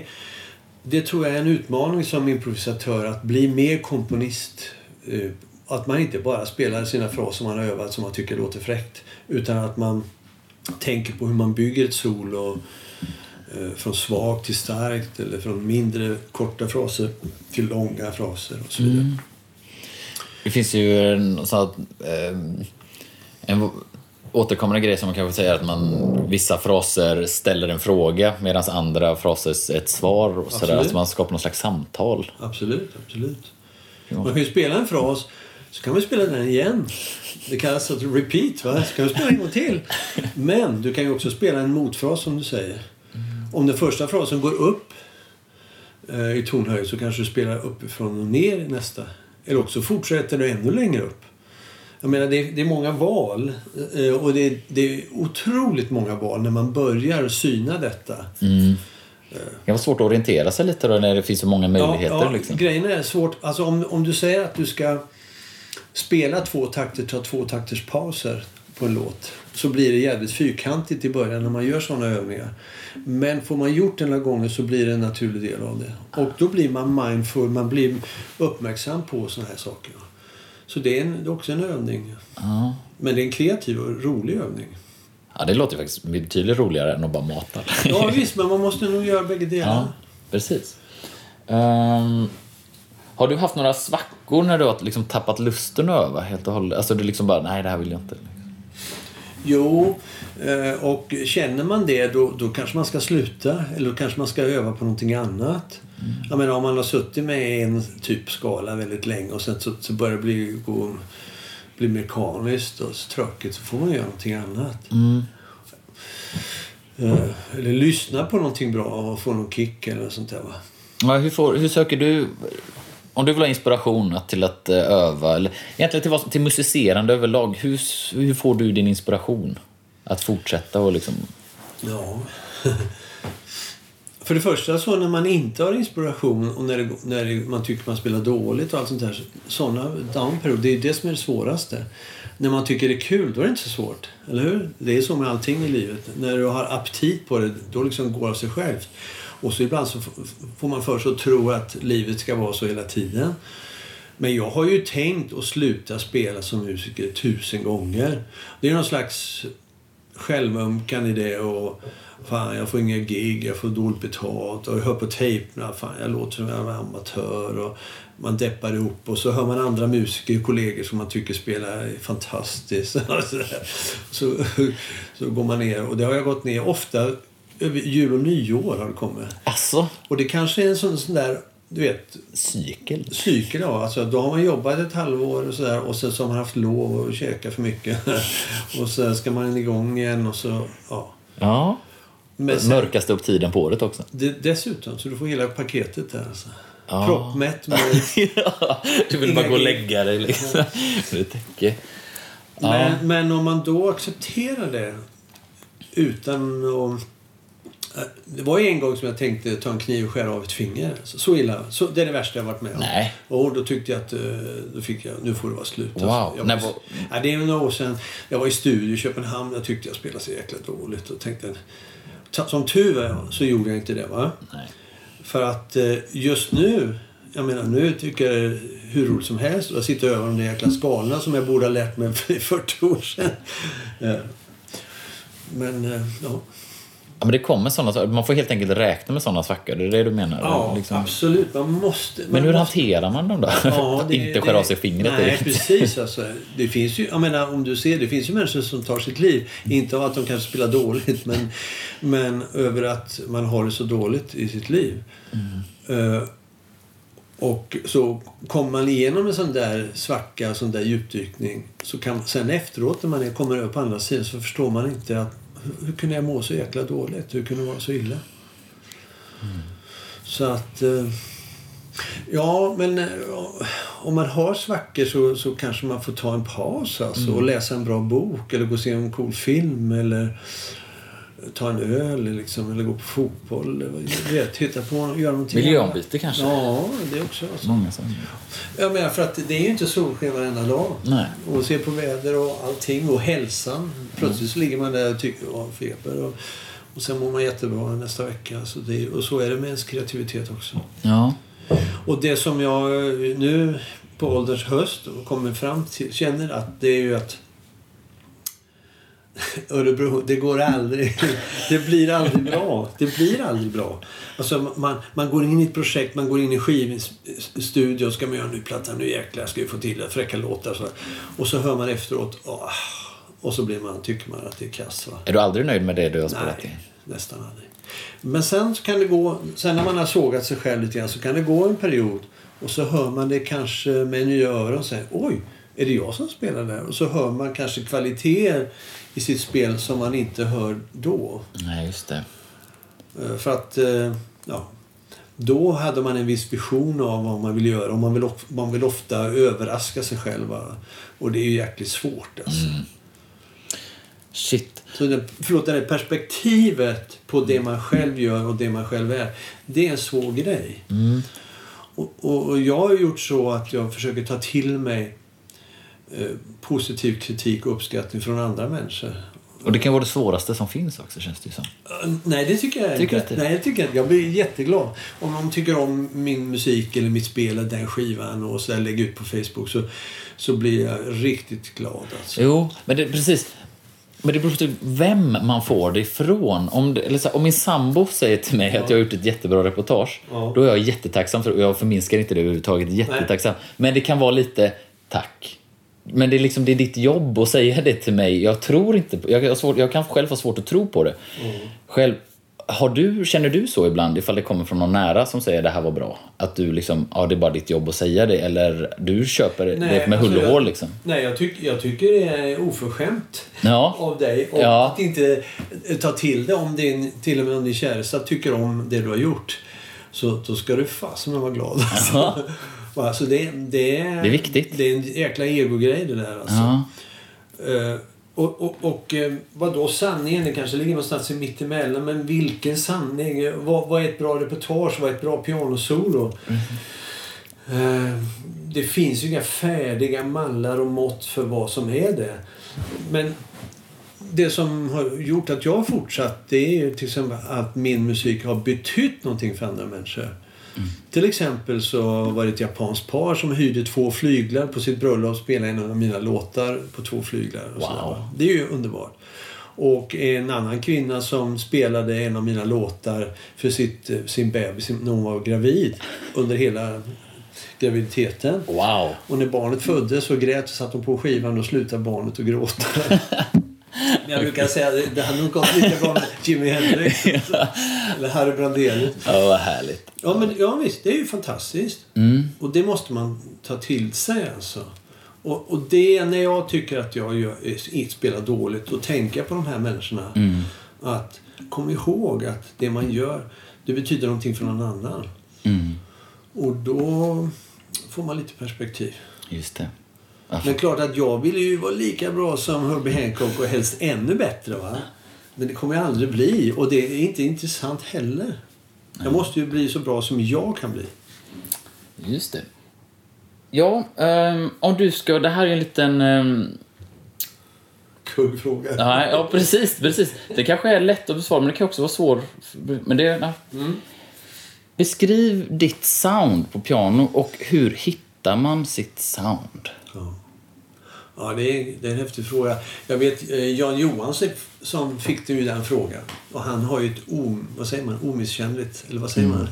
det tror jag är en utmaning som improvisatör att bli mer komponist. Eh, att man inte bara spelar sina fraser man har övat som man tycker låter fräckt. Utan att man tänker på hur man bygger ett solo. Eh, från svagt till starkt eller från mindre korta fraser till långa fraser och så vidare. Mm. Det finns ju en så att, eh, en återkommande grej som man kanske säger att man vissa fraser ställer en fråga medan andra fraser är ett svar. Och. Absolut. Alltså man skapar någon slags samtal. Absolut, absolut. Ja. Man kan ju spela en fras så kan man spela den igen. Det kallas att repeat. Va? Så kan du spela en gång till. Men du kan ju också spela en motfras som du säger. Om den första frasen går upp eh, i tonhöjd så kanske du spelar uppifrån och ner i nästa. Eller också fortsätter du ännu längre upp. Jag menar, det är, det är många val. eh, Och det är, det är otroligt många val när man börjar syna detta. Det kan vara svårt att orientera sig lite då när det finns så många möjligheter. Ja, ja, liksom. Grejen är svårt. Alltså om, om du säger att du ska spela två takter, ta två takters pauser på en låt så blir det jävligt fyrkantigt i början när man gör sådana övningar. Men får man gjort det några gånger så blir det en naturlig del av det. Och då blir man mindful, man blir uppmärksam på sådana här saker. Så det är, en, också en övning. Ja. Men det är en kreativ och rolig övning. ja, det låter faktiskt betydligt roligare än att bara mata. Ja visst, men man måste nog göra bägge delarna. Ja, precis. Ehm, har du haft några svackor när du har liksom tappat lusten att öva helt och hållet? Alltså du liksom bara, nej det här vill jag inte. Jo, eh, och känner man det då, då kanske man ska sluta. Eller då kanske man ska öva på någonting annat. Jag menar om man har suttit med en typ skala väldigt länge och sen så, så börjar det bli, gå, bli mekaniskt och så tråkigt så får man göra någonting annat. Eh, Eller lyssna på någonting bra och få någon kick eller sånt där va. Ja, hur, får, hur söker du, om du vill ha inspiration att- till att eh, öva, eller egentligen till, vad, till musicerande överlag, hur, hur får du din inspiration? Att fortsätta och liksom... Ja. För det första så när man inte har inspiration och när, det, när det, man tycker man spelar dåligt och allt sånt där. Sådana downperioder, det är det som är det svåraste. När man tycker det är kul, då är det inte så svårt. Eller hur? Det är så med allting i livet. När du har aptit på det, då liksom går det av sig självt. Och så ibland så får man för sig att tro att livet ska vara så hela tiden. Men jag har ju tänkt att sluta spela som musiker tusen gånger. Det är någon slags självömkan i det och fan jag får inga gig, jag får dåligt betalt och jag hör på tejperna, fan jag låter som en amatör och man deppar ihop och så hör man andra musiker, kollegor som man tycker spelar fantastiskt. så, så går man ner och det har jag gått ner ofta över jul och nyår har det kommit. Alltså, Och det kanske är en sån, sån där du vet, Cykel. cykel. Ja. Alltså, då har man jobbat ett halvår och sådär och sen så har man haft lov att käka för mycket. och så ska man igång igen och så, ja. Ja. Men sen, Mörkaste upp tiden på året också. det, dessutom, så du får hela paketet där. Alltså. Ja. Proppmätt med ja, du vill bara gå och lägga dig liksom. Det täcker. Ja. Men, men om man då accepterar det utan att... äh, Det var ju en gång som jag tänkte ta en kniv och skära av ett finger. Så, så illa. Så, det är det värsta jag varit med om. Nej. Och då tyckte jag att eh, då fick jag, nu får det vara slut. Wow. Alltså, var, var- ja, det är några år sedan. Jag var i studio i Köpenhamn. Jag tyckte jag spelade så jäkla dåligt. Och tänkte, som tur var så gjorde jag inte det. Va? Nej. För att eh, just nu, jag menar nu tycker jag det är hur roligt som helst. Och jag sitter över de där jäkla skalorna som jag borde ha lärt mig för 40 år sedan. Eh, Men, eh, ja. Ja, men det kommer såna, man får helt enkelt räkna med sådana svackor. Det är det du menar? Ja, Liksom. absolut. Man måste... Men man hur måste, hanterar man dem då? Ja, det- inte skära av sig fingret Nej, direkt. precis. Alltså, det finns ju, jag menar, om du ser, det finns ju människor som tar sitt liv. Inte av att de kanske spelar dåligt, men, men över att man har det så dåligt i sitt liv. Eh, och så kommer man igenom en sån där svacka, sån där djupdykning. Så kan, sen efteråt när man är, kommer över på andra sidan så förstår man inte att hur, hur kunde jag må så jäkla dåligt? Hur kunde det vara så illa? Så att... eh, Ja, men eh, om man har svackor så, så kanske man får ta en paus alltså, och läsa en bra bok eller gå och se en cool film eller ta en öl liksom, eller gå på fotboll. Eller, jag vet, hitta på göra någonting. Miljöombyte kanske? Ja, det också. Alltså. Många som... Jag menar, för att det är ju inte solsken varenda dag. Nej. Och se på väder och allting och hälsan. Plötsligt så ligger man där och tycker har feber. Och, och sen mår man jättebra nästa vecka. Så det, och så är det med ens kreativitet också. Ja. Och det som jag nu på ålderns höst kommer fram till, känner att det är ju att Örebro, det går aldrig. Det blir aldrig bra. Det blir aldrig bra. Alltså man, man går in i ett projekt, man går in i skivstudion, ska man göra en ny platta, nu jäklar ska vi få till det, fräcka låtar. Så. Och så hör man efteråt, åh, och så blir man, tycker man att det är kass. Va? Är du aldrig nöjd med det du har spelat in? Nej, nästan aldrig. Men sen kan det gå, sen när man har sågat sig själv lite grann så kan det gå en period och så hör man det kanske med nya öron och säger oj, är det jag som spelar där? Och så hör man kanske kvaliteter i sitt spel som man inte hör då. Nej, just det. Eh, För att, eh, ja, då hade man en viss vision av vad man vill göra och man vill, of- man vill ofta överraska sig själv. Och det är ju jäkligt svårt alltså. Shit. Så det, förlåt, det perspektivet på det man själv gör och det man själv är. Det är en svår grej. Och, och, och jag har gjort så att jag försöker ta till mig eh, positiv kritik och uppskattning från andra människor. Och det kan vara det svåraste som finns också, känns det som. Eh, Nej, det tycker jag Tycker inte. Nej, jag tycker inte. Jag blir jätteglad. Om de tycker om min musik eller mitt spel eller den skivan och så lägger ut på Facebook så, så blir jag riktigt glad. Alltså. Jo, men det, precis. Men det beror på vem man får det ifrån. Om, det, eller så, om min sambo säger till mig att jag har gjort ett jättebra reportage, Ja. då är jag jättetacksam för det. Och jag förminskar inte det överhuvudtaget. Jättetacksam. Men det kan vara lite tack. Men det är, liksom, det är ditt jobb att säga det till mig. Jag tror inte på, jag, har svårt, jag kan själv ha svårt att tro på det. Själv, har du, känner du så ibland ifall det kommer från någon nära som säger det här var bra? Att du liksom, ja det är bara ditt jobb att säga det eller du köper det med hull och hår liksom? Nej, jag, tyck, jag tycker det är oförskämt Ja. av dig. Och Ja. att inte ta till det om din, till och med om din käresta tycker om det du har gjort. Så då ska du fasen vara glad. Alltså. Och Alltså det, det, är, Det är viktigt. Det är en jäkla egogrej det där alltså. Ja. Eh, och och, och eh, vad då sanningen? Det kanske ligger någonstans i mittemellan. Men vilken sanning? Eh, Vad, vad är ett bra reportage? Vad är ett bra pianosolo? Eh, det finns ju inga färdiga mallar och mått för vad som är det. Men det som har gjort att jag har fortsatt det är ju till exempel att min musik har betytt någonting för andra människor. Till exempel så var det ett japanskt par som hyrde två flyglar på sitt bröllop och spelade en av mina låtar på två flyglar. Och Wow. sådär. Det är ju underbart. Och en annan kvinna som spelade en av mina låtar för sitt, sin bebis när hon var gravid under hela graviditeten. Wow. Och när barnet föddes och grät så satte hon på skivan och slutade barnet att gråta. Men jag brukar säga att det hade nog gått lika bra med Jimi Hendrix. Eller Harry Brandelius. Ja, vad härligt. Ja, men ja, visst. Det är ju fantastiskt. Mm. Och det måste man ta till sig alltså. Och, och det är när jag tycker att jag gör, spelar dåligt och tänka på de här människorna. Mm. Att kom ihåg att det man gör, det betyder någonting för någon annan. Mm. Och då får man lite perspektiv. Just det. Ja, Men klart att jag vill ju vara lika bra som Herbie Hancock och helst ännu bättre. va. Men det kommer jag aldrig bli. Och det är inte intressant heller. Jag måste ju bli så bra som jag kan bli. Just det. Ja, ehm, om du ska... Det här är en liten... ehm, Kul fråga. nej, ja, precis, precis. Det kanske är lätt att besvara, men det kan också vara svårt. Men det... Ja. Beskriv ditt sound på piano och hur hittar man sitt sound? Ja. Det är, det är en häftig fråga. Jag vet eh, Jan Johansson som fick ju den frågan. Och han har ju ett o, vad säger man, omisskännligt, eller vad säger man?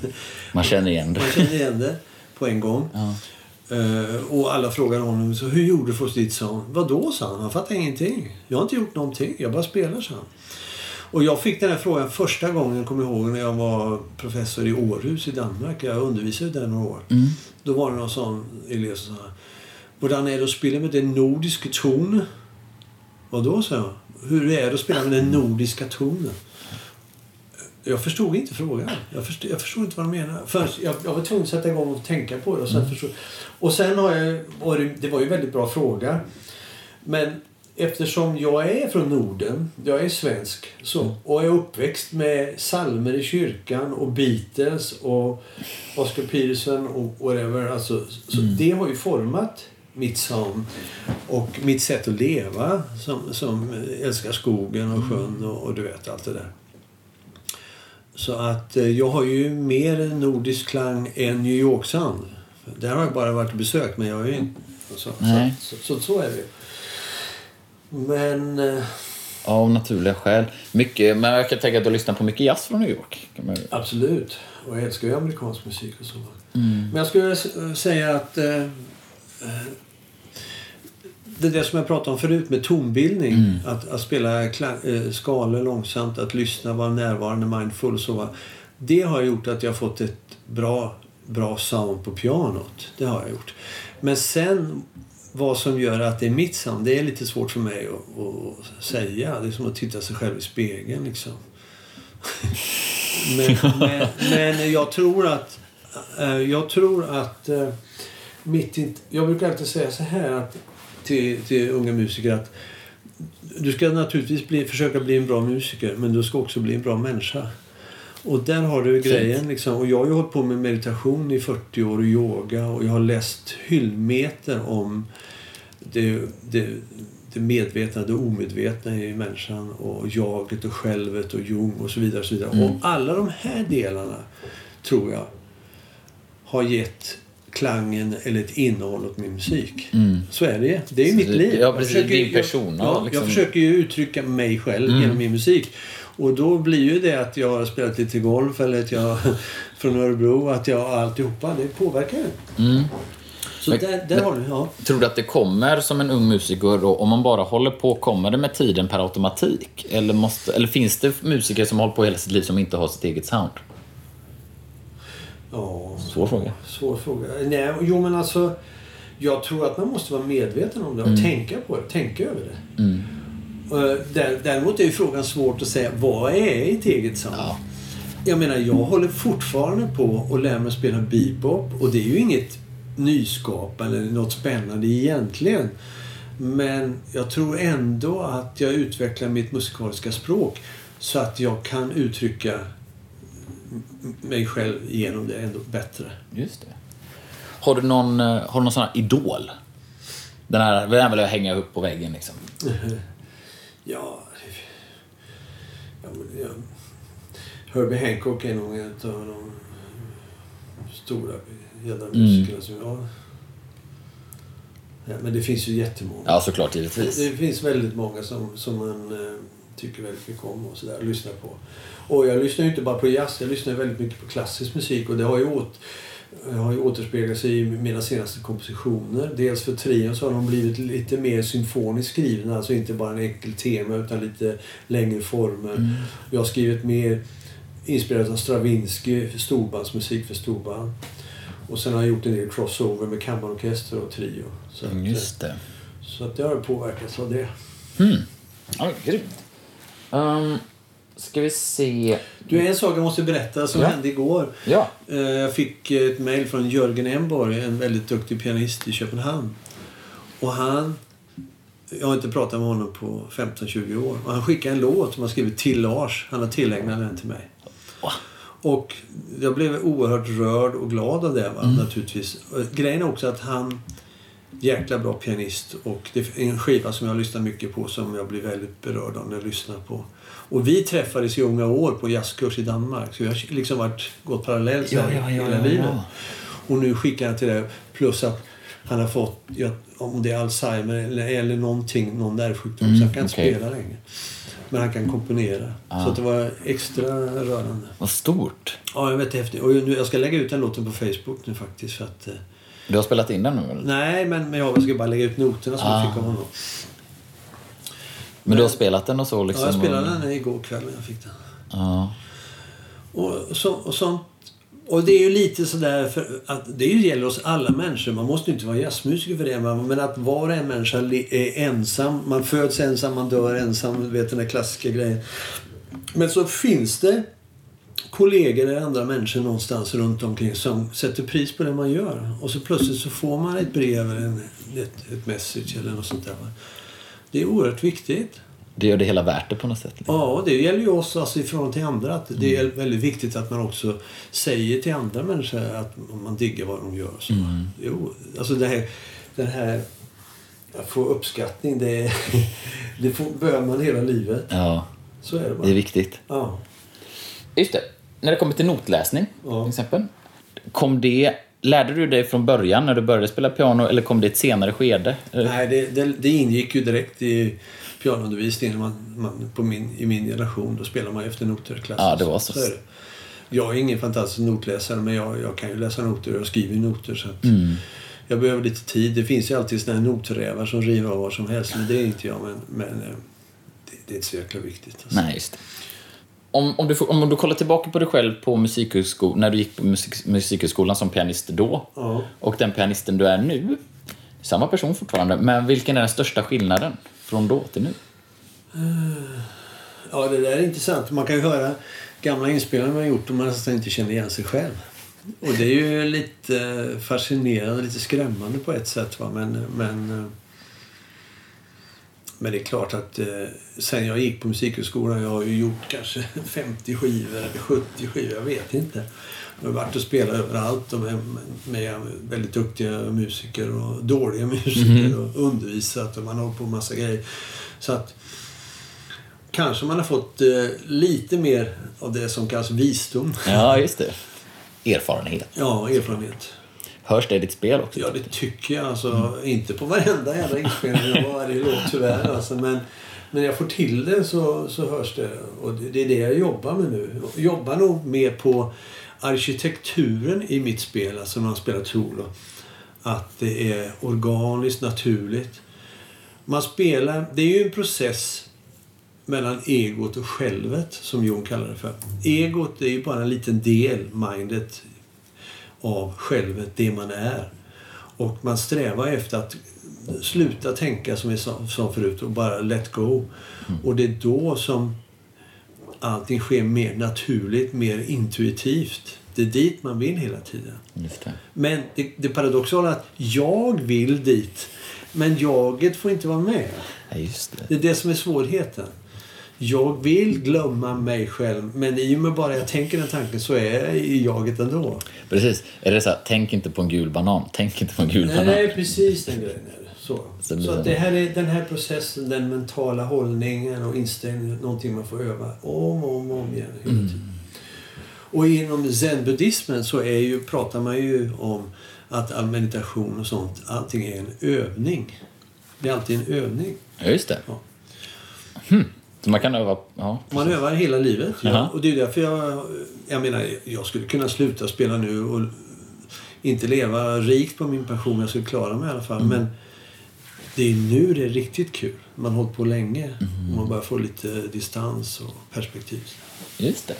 Man känner igen det. Man känner igen det på en gång. Ja. Eh, och alla frågade honom, så hur gjorde du för ditt sound? Vadå, sa han. Han fattade ingenting. Jag har inte gjort någonting, jag bara spelar, sa han. Och jag fick den här frågan första gången, kommer jag ihåg, när jag var professor i Århus i Danmark. Jag undervisade där några år. Då var det någon sån elev som sa Hvordan är det att spela med den nordiska tonen? Vadå, sa jag. Hur är det att spela med den nordiska tonen? Jag förstod inte frågan. Jag förstod, jag förstod inte vad de menade. Först, jag, jag var tvungen att sätta igång och tänka på det. Och sen, förstod, och sen har jag... var det, det var ju en väldigt bra fråga. Men eftersom jag är från Norden, jag är svensk, så, och är uppväxt med salmer i kyrkan och Beatles och Oscar Peterson och whatever. Alltså, så Det har ju format mitt sound och mitt sätt att leva som, som älskar skogen och sjön och, och du vet allt det där. Så att eh, jag har ju mer nordisk klang än New York sound. Där har jag bara varit och besökt men jag är ju inte... Så, Nej. så, så, så, så är det ju. Men... eh, Ja, av naturliga skäl. Mycket, men jag kan tänka att du lyssnar på mycket jazz från New York. Man... Absolut. Och jag älskar ju amerikansk musik och så. Men jag skulle säga att eh, eh, det där som jag pratade om förut med tonbildning. Att, att spela klang, eh, skalor långsamt, att lyssna, vara närvarande, mindful och så. Det har gjort att jag har fått ett bra, bra sound på pianot. Det har jag gjort. Men sen vad som gör att det är mitt sound, det är lite svårt för mig att, att säga. Det är som att titta sig själv i spegeln liksom. Men, men, men jag tror att... eh, jag tror att... eh, mitt jag brukar alltid säga så här att, till, till unga musiker att du ska naturligtvis bli, försöka bli en bra musiker men du ska också bli en bra människa. Och där har du grejen. Liksom. Och jag har ju hållit på med meditation i 40 år och yoga och jag har läst hyllmeter om det, det, det medvetna, det omedvetna i människan och jaget och självet och Jung och så vidare. Och, så vidare. och alla de här delarna tror jag har gett klangen eller ett innehåll åt min musik. Så är det Det är ju mitt liv. ja, Jag precis, försöker- din person, Jag, ja, liksom. jag försöker ju uttrycka mig själv genom min musik. Och då blir ju det att jag har spelat lite golf eller att jag från Örebro, att jag alltihopa, det påverkar ju. Så Men- där, där har du, ja. Tror du att det kommer som en ung musiker och om man bara håller på, kommer det med tiden per automatik? Eller, måste, eller finns det musiker som hållit på hela sitt liv som inte har sitt eget sound? Ja. Svår fråga. Svår fråga. Nej, jo men alltså. Jag tror att man måste vara medveten om det och tänka på det. Tänka över det. Eh, där- Däremot är ju frågan svårt att säga vad är ett eget sound? Ja. Jag menar, jag håller fortfarande på att lära mig spela bebop och det är ju inget nyskapande eller något spännande egentligen. Men jag tror ändå att jag utvecklar mitt musikaliska språk så att jag kan uttrycka mig själv genom det ändå bättre. Just det. Har du någon, eh, har du någon sån här idol? Den här, den här vill jag hänga upp på väggen liksom. Ja, ja, ja. Herbie Hancock är nog en av de stora jävla musikerna som jag... Ja, men det finns ju jättemånga. Ja, såklart givetvis. Det finns väldigt många som, som man eh, tycker väldigt mycket om och sådär, lyssnar på. Och jag lyssnar ju inte bara på jazz, jag lyssnar väldigt mycket på klassisk musik och det har ju åt, har ju återspeglat sig i mina senaste kompositioner. Dels för trion så har de blivit lite mer symfoniskt skrivna, alltså inte bara en enkel tema utan lite längre former. Mm. Jag har skrivit mer inspirerat av Stravinsky, storbandsmusik för storband. Och sen har jag gjort en del crossover med kammarorkester och trio. Så, att, Just det. så att det har påverkats av det. Mm. Ja, grymt. Um, ska vi se... Du, en sak jag måste berätta som Ja. hände igår. Ja. Eh, Jag fick ett mejl från Jörgen Emborg, en väldigt duktig pianist i Köpenhamn. Och han... Jag har inte pratat med honom på 15-20 år. Och han skickade en låt som han skrivit till Lars. Han har tillägnat den till mig. Och jag blev oerhört rörd och glad av det va, naturligtvis. Och Grejen är också att han jäkla bra pianist och det är en skiva som jag lyssnar mycket på som jag blir väldigt berörd av när jag lyssnar på. Och vi träffades i unga år på jazzkurs i Danmark så vi har liksom varit, gått parallellt Ja, ja, ja, hela livet. Och nu skickar han till det plus att han har fått, om det är Alzheimer eller, eller någonting, någon nervsjukdom så han kan okej. spela längre. Men han kan komponera. Ah. Så det var extra rörande. Vad stort. Ja, jag vet häftigt. Och nu, jag ska lägga ut den låten på Facebook nu faktiskt. För att, eh, Du har spelat in den nu eller? nej, men, men jag ska bara lägga ut noterna som Ah. jag fick av honom. Men du har spelat den och så liksom? Ja, jag spelade och... den igår kväll när jag fick den. Ja. Och, så, och sånt. Och det är ju lite sådär, för att det gäller oss alla människor. Man måste inte vara jazzmusiker för det. Men att var och en människa är ensam. Man föds ensam, man dör ensam. Du vet den där klassiska grejen. Men så finns det kollegor eller andra människor någonstans runt omkring som sätter pris på det man gör. Och så plötsligt så får man ett brev eller en, ett, ett message eller något sånt där. Det är oerhört viktigt. Det gör det hela värt det på något sätt. Liksom. Ja, det gäller ju oss alltså, i förhållande till andra. Att det är väldigt viktigt att man också säger till andra människor att man diggar vad de gör. Så. Jo, alltså det här, den här att få uppskattning, det, det får, behöver man hela livet. Ja, Så är det det är bara. viktigt. Ja. Just det. När det kommer till notläsning, Ja. till exempel. Kom det... Lärde du dig från början när du började spela piano eller kom det i ett senare skede? Nej, det, det, det ingick ju direkt i pianoundervisningen. Man, man, på min, I min generation då spelar man efter noter klassiskt. Ja, det var så. det. Jag är ingen fantastisk notläsare men jag, jag kan ju läsa noter och jag skriver noter. Så Mm. Jag behöver lite tid. Det finns ju alltid såna här noträvar som river av var som helst. Men det är inte jag. Men, men eh, det, det är inte så jäkla viktigt. Alltså. Nej, just det. Om, om, du, om du kollar tillbaka på dig själv på musikhögskolan, när du gick på musik, musikhögskolan som pianist då Ja. och den pianisten du är nu, samma person fortfarande, men vilken är den största skillnaden från då till nu? Ja, det där är intressant. Man kan ju höra gamla inspelningar man har gjort och man nästan inte känner igen sig själv. Och det är ju lite fascinerande, lite skrämmande på ett sätt. Va? Men, men, eh, men det är klart att eh, sen jag gick på musikhögskolan, jag har ju gjort kanske 50 skivor eller 70 skivor, jag vet inte. Jag har varit och spelat överallt och med, med väldigt duktiga musiker och dåliga musiker och undervisat och man har hållit på med massa grejer. Så att kanske man har fått eh, lite mer av det som kallas visdom. Ja, just det. Erfarenhet. Ja, erfarenhet. Hörs det i ditt spel också? Ja, det tycker jag. Alltså, mm. Inte på varenda jävla inspelning av varje låt tyvärr. Alltså, men när jag får till det så, så hörs det. Och det, det är det jag jobbar med nu. Jag jobbar nog mer på arkitekturen i mitt spel, alltså när man spelar solo. Att det är organiskt, naturligt. Man spelar... Det är ju en process mellan egot och självet, som Jon kallar det för. Egot är ju bara en liten del, mindet, av självet, det man är. Och man strävar efter att sluta tänka som vi sa, förut och bara let go. Och det är då som allting sker mer naturligt, mer intuitivt. Det är dit man vill hela tiden. Det. Men det, det paradoxala är att jag vill dit, men jaget får inte vara med. Ja, det. Det är det som är svårigheten. Jag vill glömma mig själv, men i och med bara jag tänker den tanken så är jag i jaget ändå. Precis. Är det så här, tänk inte på en gul banan, tänk inte på en gul banan. Nej, precis den grejen är det. Så, Så det så, det här är, den här processen, den mentala hållningen och inställningen, någonting man får öva om och om, om igen hela Mm. Och inom zen-buddhismen så är ju, pratar man ju om att all meditation och sånt, allting är en övning. Det är alltid en övning. Ja, just det. Ja. Hmm. Så man kan öva... Ja, Man övar hela livet. Ja. Jaha. Och det är därför jag... Jag menar, jag skulle kunna sluta spela nu och inte leva rikt på min passion. Jag skulle klara mig i alla fall. Men det är nu det är riktigt kul. Man har hållit på länge. Och man börjar få lite distans och perspektiv. Just det.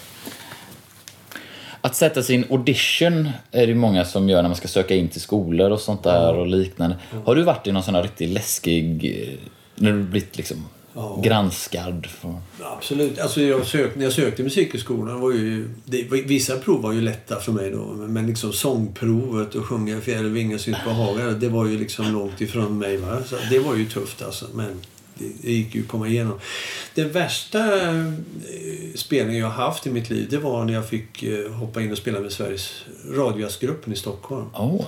Att sätta sin audition är det många som gör när man ska söka in till skolor och sånt där och liknande. Har du varit i någon sån här riktigt läskig... eh, När du blivit liksom Ja. granskad? Absolut. Alltså jag sökte, när jag sökte musikhögskolan var ju... Det, vissa prov var ju lätta för mig då. Men liksom sångprovet och sjunga Fjäril Vinga syns på hagar, det var ju liksom långt ifrån mig. Va? Så det var ju tufft alltså. Men det, det gick ju att komma igenom. Den värsta eh, spelningen jag haft i mitt liv, det var när jag fick eh, hoppa in och spela med Sveriges radiojazzgruppen i Stockholm. Oh.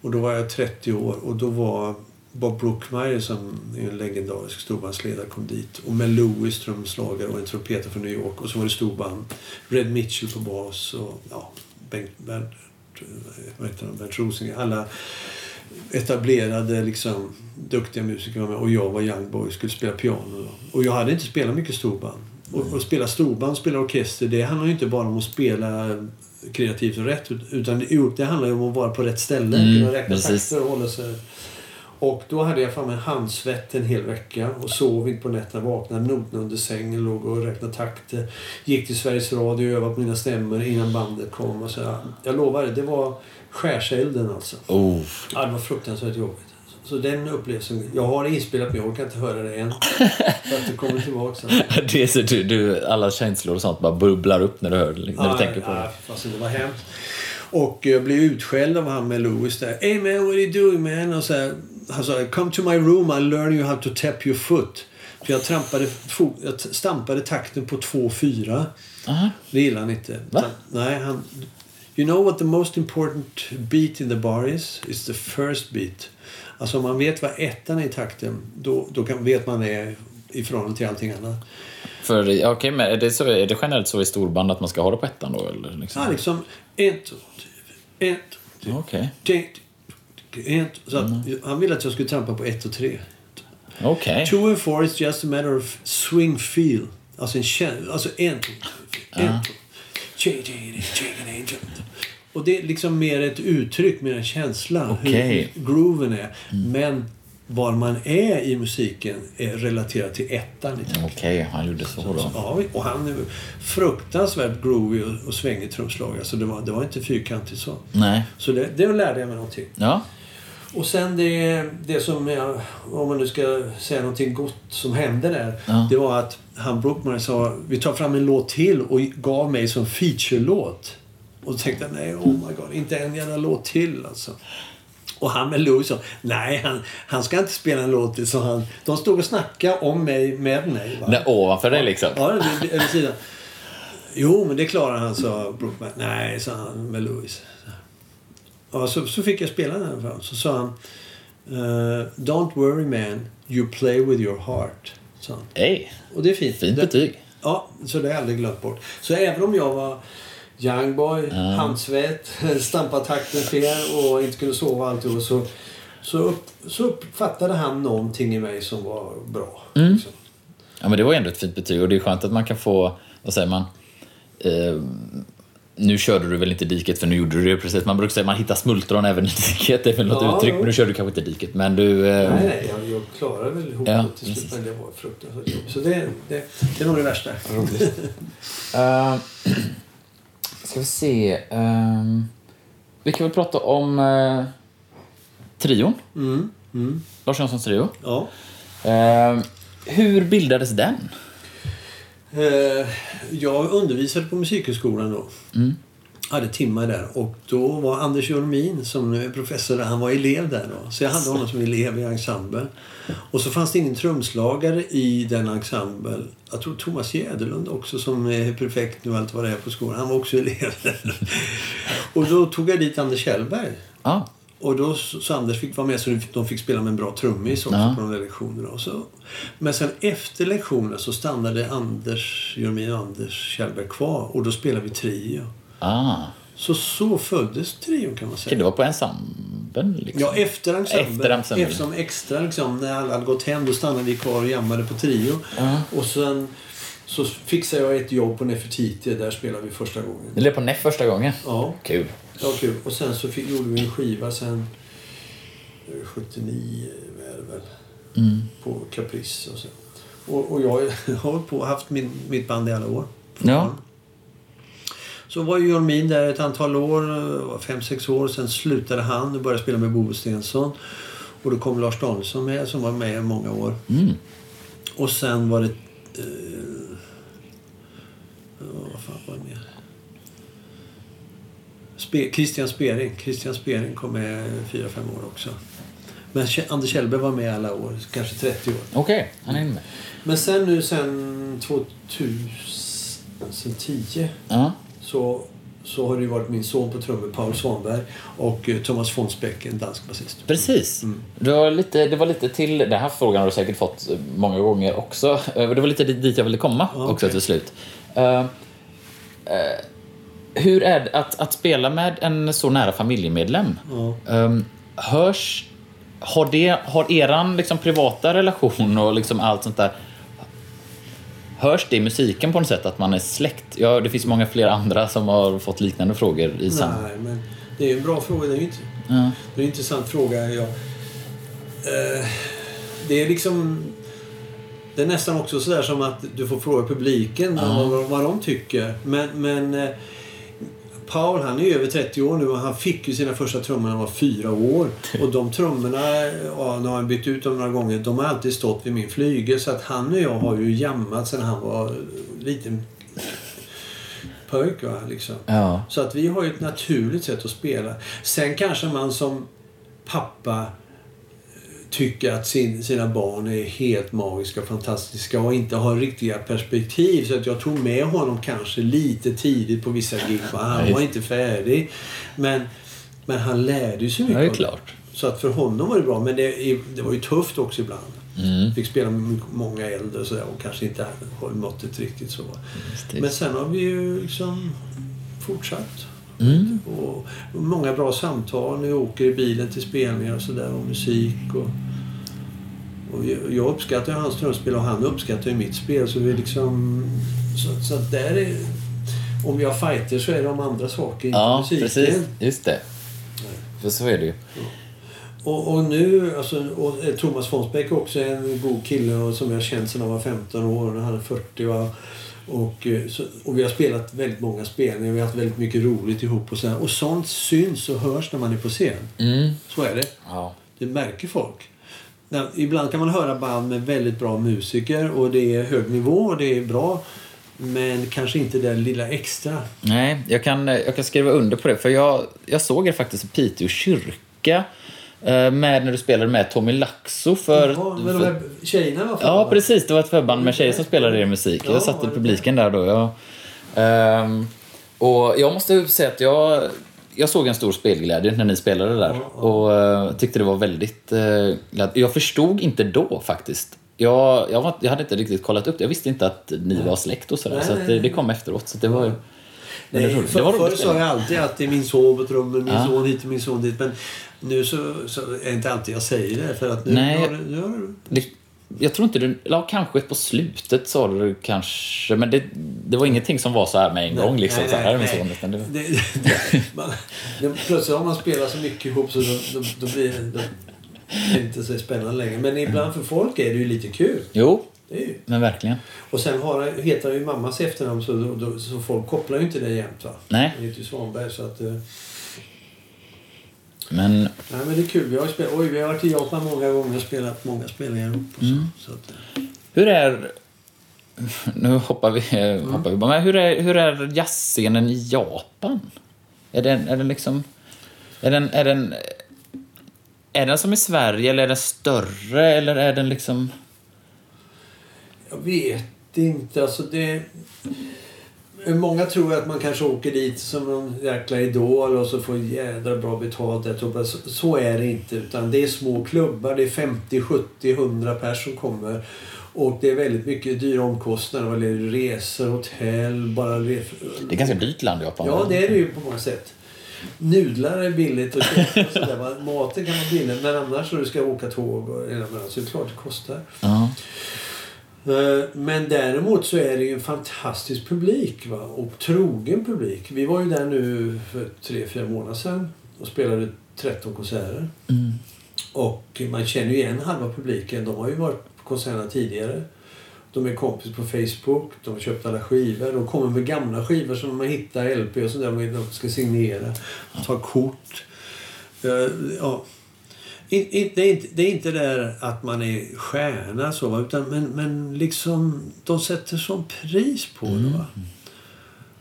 Och då var jag 30 år och då var Bob Brookmeyer som är en legendarisk storbandsledare kom dit. Och Mel Lewis trumslagare och en trumpetare från New York. Och så var det storband. Red Mitchell på bas och ja, Bengt, han, Bernt Rosengren. Alla etablerade liksom duktiga musiker var med. Och jag var young boy och skulle spela piano. Då. Och jag hade inte spelat mycket storband. Och, och spela storband, spela orkester, det handlar ju inte bara om att spela kreativt och rätt. Utan det handlar ju om att vara på rätt ställe. Mm, kunna räkna takter och hålla sig och då hade jag fan en handsvett en hel vecka och sov inte på nätterna. Vaknade noterna under sängen, låg och räknade takter. Gick till Sveriges Radio och övade på mina stämmor innan bandet kom. Och så, jag lovar det, det var skärselden alltså. Oh. Ja, det var fruktansvärt jobbigt. Så den upplevelsen, jag har det inspelat men jag orkar inte höra det än. För att det kommer tillbaka sen. Det är så du, du, alla känslor och sånt bara bubblar upp när du hör det, när du tänker på det. Ja, fast det var hemskt. Och jag blev utskälld av han med Louis där. Hey man, what are you doing man? Och så här, han sa, come to my room, I'll learn you how to tap your foot. För jag, trampade, jag stampade takten på 2-4. Aha. Det gillade han inte. Va? Nej, han... You know what the most important beat in the bar is? It's the first beat. Alltså om man vet vad ettan är i takten, då, då kan, vet man det i förhållande till allting annat. För, okej, men är det, så, är det generellt så i storband att man ska ha det på ettan då? Eller liksom? Ja, liksom... En, två, tre, en, två, tre, Två. Så att, Han ville att jag skulle trampa på ett och tre. Okej. Two and four is just a matter of swing feel. Alltså en känsla. Alltså en, en, tjej. Och det är liksom mer ett uttryck, mer en känsla. Okej. Hur grooven är. Men var man är i musiken är relaterat till ettan i takten. Okej, han gjorde så då. Ja, och han är fruktansvärt groovy och, och svängig trumslagare. Så det var, det var inte fyrkantigt så. Nej. Så det, det lärde jag mig någonting. Ja. Och sen det, det som, jag, om man nu ska säga någonting gott som hände där. Ja. Det var att han Brookman sa vi tar fram en låt till och gav mig som feature-låt. Och då tänkte jag nej, oh my god, inte en jävla låt till alltså. Och han med Louis sa, nej han, han ska inte spela en låt till. Så han, de stod och snackade om mig med mig. Va? Nej, ovanför dig liksom? Ja, över sidan. Jo, men det klarar han, sa Brookman. Nej, sa han med Louis. Ja, så, så fick jag spela den här fram. Så sa han eh, Don't worry man, you play with your heart. Han. Hej, Och det är fint. fint betyg. Ja, så det har jag aldrig glömt bort. Så även om jag var young boy, handsvett, stampade takten fel och inte kunde sova alltid så, så, upp, så uppfattade han någonting i mig som var bra. Liksom. Ja, men det var ändå ett fint betyg och det är skönt att man kan få, vad säger man, eh, nu körde du väl inte diket för nu gjorde du det precis. Man brukar säga att man hittar smultron även i diket. Det är väl något Ja, uttryck, men nu körde du kanske inte diket. Men du... Eh, Nej, nej, jag, jag klarade väl ihop Ja, det till slut, men det var fruktansvärt jobbigt. Så det, det, det är nog det värsta. eh, ska vi se. ehm, vi kan väl prata om uh, trion. Mm, mm, Lars Janssons trio. ja. Eh, hur bildades den? Eh, jag undervisade på Musikhögskolan då. Mm. Hade timmar där. Och då var Anders Jormin som professor han var elev där då. Så jag hade honom som elev i ensemble. Och så fanns det ingen trumslagare i den ensemble. Jag tror Thomas Jäderlund också som är prefekt nu allt vad det är på skolan. Han var också elev där. Och då tog jag dit Anders Kjellberg. Ja. Och då så Anders fick vara med så de fick spela med en bra trummis också Ja. på de där lektionerna. Och så. Men sen efter lektionerna så stannade Anders, Jormin och Anders Kjellberg kvar och då spelade vi trio. Ah. Så så föddes trion kan man säga. det var på ensemblen liksom? Ja, efter ensemblen. Efter ensemblen. Eftersom extra liksom, när alla hade gått hem då stannade vi kvar och jammade på trio. Ja. Och sen så fixade jag ett jobb på Nefertiti. Där spelade vi första gången. Du blev på NEF första gången? Ja, Kul. Det var kul. Och sen så fick, gjorde vi en skiva sen eh, 79 är det väl. Mm. På Caprice och så. Och, och jag har hållit på haft min, mitt band i alla år. Ja. Så var ju John Min där ett antal år, eh, fem, sex år. Sen slutade han och började spela med Bobo Stensson. Och då kom Lars Danielsson med som var med i många år. Mm. Och sen var det... Eh, vad fan var det mer? Spe, Christian Spering. Christian Spering kom med fyra, fem år också. Men Anders Kjellberg var med alla år, kanske 30 år. Okej, han är med. Men sen nu sen 2010 Ja. så, så har det varit min son på trummor, Paul Svanberg och eh, Thomas Fonsbeck, en dansk basist. Precis. Det, var lite, det var lite till, den här frågan har du säkert fått många gånger också. Eh, Det var lite dit jag ville komma Ja, också till slut. Eh, eh, hur är det att, att spela med en så nära familjemedlem? Ja. Um, hörs... Har, det, har eran liksom privata relation och liksom allt sånt där Hörs det i musiken på något sätt att man är släkt? Ja, det finns många fler andra som har fått liknande frågor i. Nej, men det är en bra fråga. Det är ju inte, Ja. det är en intressant fråga. Jag, eh, det är liksom... Det är nästan också sådär som att du får fråga publiken vad, vad de tycker. Men, men eh, Paul han är över 30 år nu och han fick ju sina första trummor när han var fyra år. Och de trummorna, ja, nu har han bytt ut dem några gånger, de har alltid stått vid min flygel. Så att han och jag har ju jammat sedan han var liten pojk. Va, liksom. Ja. Så att vi har ju ett naturligt sätt att spela. Sen kanske man som pappa tycker att sin, sina barn är helt magiska och fantastiska och inte har riktiga perspektiv. Så att jag tog med honom kanske lite tidigt på vissa gig. Han var inte färdig. Men, men han lärde sig mycket. Ja, det är klart. Så att för honom var det bra. Men det, det var ju tufft också ibland. Mm. Fick spela med många äldre och, så där, och kanske inte höll måttet riktigt så. Det. Men sen har vi ju liksom fortsatt. Mm. Och många bra samtal när vi åker i bilen till spelningar och sådär och musik. Och, och jag- jag uppskattar ju hans trumspel och han uppskattar ju mitt spel. Så vi liksom... Så, så där är... Om har fighter så är det om andra saker, inte Ja, musiken. precis. Just det. För så är det ju. Och, och nu, alltså, och eh, Thomas Fonsbäck är också en god kille och som jag har känt sedan han var 15 år och han är 40. Va? Och, eh, så, och vi har spelat väldigt många spelningar, vi har haft väldigt mycket roligt ihop och så. Och sånt syns och hörs när man är på scen. Mm. Så är det. Ja. Det märker folk. När- Ibland kan man höra band med väldigt bra musiker och det är hög nivå och det är bra. Men kanske inte det lilla extra. Nej, jag kan, jag kan skriva under på det. För jag, jag såg er faktiskt i Piteå kyrka eh, med när du spelade med Tommy Laxo för... Jaha, men de här tjejerna var ja, precis. Det var ett förband med tjejer som spelade er musik. Ja, Jag satt i publiken där då. Ja. Ehm, och jag måste säga att jag, jag såg en stor spelglädje när ni spelade där. Ja, ja. Och eh, tyckte det var väldigt uh. Jag förstod inte då faktiskt. Jag, jag, var, jag hade inte riktigt kollat upp det. Jag visste inte att ni var släkt och sådär. Nej, så nej, det, det nej. kom efteråt. Så det var Nej, för, det var förr sa jag alltid att det är min son på trummen, min Ja. son hit och min son dit. Men nu så, så är det inte alltid jag säger det. För att nu, Nej. har, nu har det- Det, jag tror inte du... Ja, kanske på slutet sa du kanske. Men det, det var ingenting som var så här med en gång. Liksom, nej, så här nej. son. Utan det, det, det, man, det, plötsligt har man spelat så mycket ihop så då, då, då blir det inte så spännande längre. Men ibland för folk är det ju lite kul. jo, ju. men verkligen. Och sen har, heter han ju mammas efternamn så, då, då, så folk kopplar ju inte det jämt. Va? Nej. Det heter ju Svanberg så att... Men Nej men det är kul. Vi har, spelat, oj, vi har varit i Japan många gånger och spelat många spelningar ihop. Och så, att, eh, hur är... Nu hoppar vi, hoppar vi bara. Men hur är, hur är jazzscenen i Japan? Är den, är den liksom... Är den, är den... Är den som i Sverige eller är den större eller är den liksom... jag vet inte. Alltså det... Många tror att man kanske åker dit som någon jäkla idol och så får jädra bra betalt. Jag tror bara, så, är det inte. Utan det är små klubbar. Det är 50, 70, 100 personer som kommer. Och det är väldigt mycket dyra omkostnader vad gäller resor, hotell, bara... Det är ganska dyrt land Japan. Ja, det är det ju på många sätt. Nudlar är billigt och och sådär. Maten kan vara billig. Men annars så du ska åka tåg och hela så är det klart det kostar. Ja. Eh, Men däremot så är det ju en fantastisk publik va? och trogen publik. Vi var ju där nu för tre, fyra månader sedan och spelade 13 konserter. Och man känner ju igen halva publiken. De har ju varit på konserterna tidigare. De är kompis på Facebook, de har köpt alla skivor. De kommer med gamla skivor som man hittar, LP och sådär. De ska signera, ta kort. Eh, Ja. In, in, det, är inte, det är inte där att man är stjärna så, utan, men, men liksom de sätter sån pris på det. Va?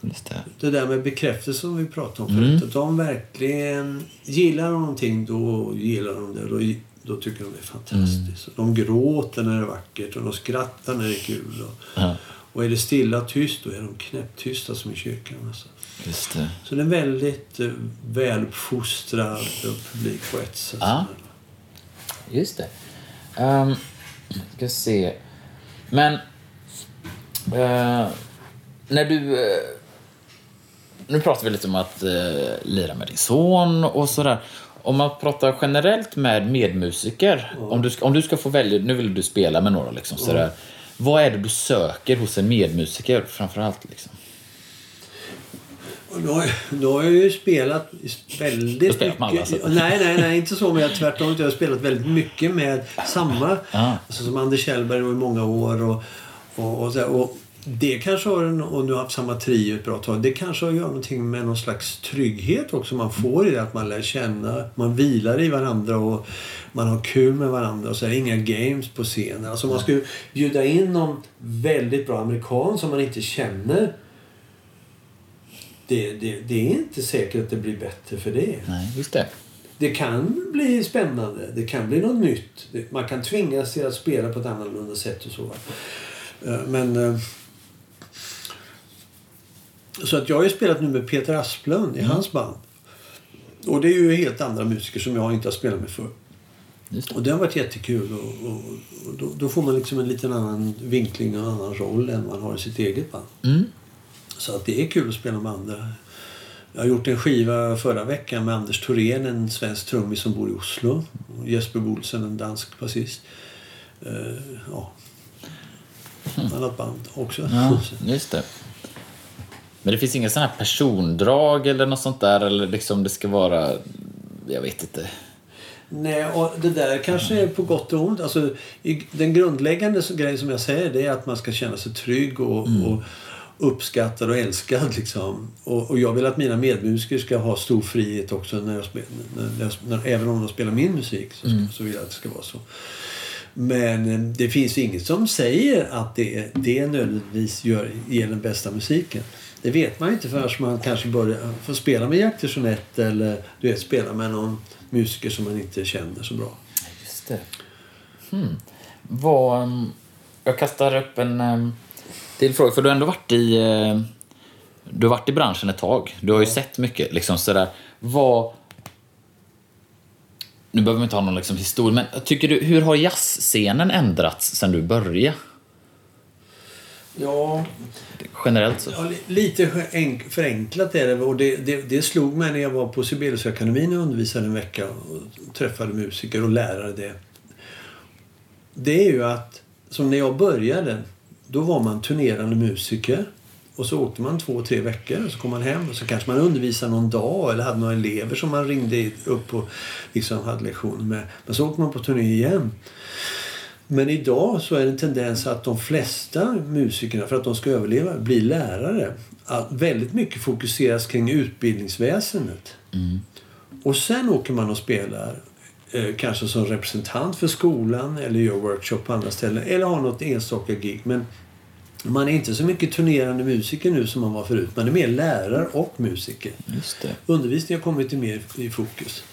Det. Det där med bekräftelse som vi pratade om förut. Att de verkligen gillar någonting, då gillar de det. Då, då tycker de det är fantastiskt. De gråter när det är vackert och de skrattar när det är kul. Och, Ja, och är det stilla tyst, då är de knäpptysta som i kyrkan. Alltså. just det. Så det är en väldigt eh, väluppfostrad publik på ett sätt. Ja. Just det. Um, ska se. Men... eh, när du... eh, nu pratar vi lite om att uh, lira med din son och sådär. Om man pratar generellt med medmusiker. Om, du ska, om du ska få välja, nu vill du spela med några liksom sådär. Vad är det du söker hos en medmusiker framförallt? Liksom? Då, har jag- då har jag ju spelat väldigt Du spelat med alla, mycket. alltså. Nej, nej, nej, inte så. Men jag tvärtom. Jag har spelat väldigt mycket med samma. Ja. Alltså, som Anders Kjellberg i många år. Och, och, och, och det kanske har en, och nu har haft samma trio ett bra tag. Det kanske har att göra någonting med någon slags trygghet också man får i det. Att man lär känna, man vilar i varandra och man har kul med varandra. Och så är inga games på scenen. Alltså man skulle bjuda in någon väldigt bra amerikan som man inte känner. Det, det, det är inte säkert att det blir bättre för det. Nej, just det. Det kan bli spännande. Det kan bli något nytt. Man kan tvingas till att spela på ett annorlunda sätt och så. Eh, Men... eh, Så att jag har spelat nu med Peter Asplund i hans band. Och det är ju helt andra musiker som jag inte har spelat med förr. Det. Och det har varit jättekul. Och, och, och då, då får man liksom en liten annan vinkling och en annan roll än man har i sitt eget band. Mm. Så att det är kul att spela med andra. Jag har gjort en skiva förra veckan med Anders Thorén, en svensk trummis som bor i Oslo. Och Jesper Bolsen, en dansk basist. Uh, ja. Annat band också. Ja, just det. Men det finns inga sådana här persondrag eller något sånt där? Eller liksom det ska vara... Jag vet inte. Nej, och det där kanske är på gott och ont. Alltså, den grundläggande grejen som jag säger det är att man ska känna sig trygg och, och uppskattad och älskad. Liksom. Och, och jag vill att mina medmusiker ska ha stor frihet också när jag spelar, när jag, när, även om de spelar min musik. Så, ska, så vill jag att det ska vara så. Men eh, det finns inget som säger att det, det nödvändigtvis gör, ger den bästa musiken. Det vet man inte förrän man kanske börjar få spela med Jack Jeanette eller du vet, spela med någon musiker som man inte känner så bra. Just det. Hmm. Vad... um, Jag kastar upp en um, till fråga. För du har ändå varit i... eh, Du har varit i branschen ett tag. Du har ju sett mycket. Liksom sådär. Vad... Nu behöver vi inte ha någon liksom historia, men tycker du, hur har jazzscenen ändrats sen du började? Ja, Generellt så. ja li- lite enk- förenklat är det. Och det, det, det slog mig när jag var på Sibeliusakademin och undervisade en vecka och träffade musiker och lärare det. Det är ju att, som när jag började, då var man turnerande musiker. Och så åkte man två, tre veckor och så kom man hem och så kanske man undervisade någon dag eller hade några elever som man ringde upp och liksom hade lektioner med. Men så åkte man på turné igen. Men idag så är det en tendens att de flesta musikerna, för att de ska överleva, blir lärare. Att väldigt mycket fokuseras kring utbildningsväsendet. Och sen åker man och spelar. Eh, kanske som representant för skolan eller gör workshop på andra ställen. Eller har något enstaka gig. Men man är inte så mycket turnerande musiker nu som man var förut. Man är mer lärare och musiker. Just det. Undervisningen har kommit mer i fokus.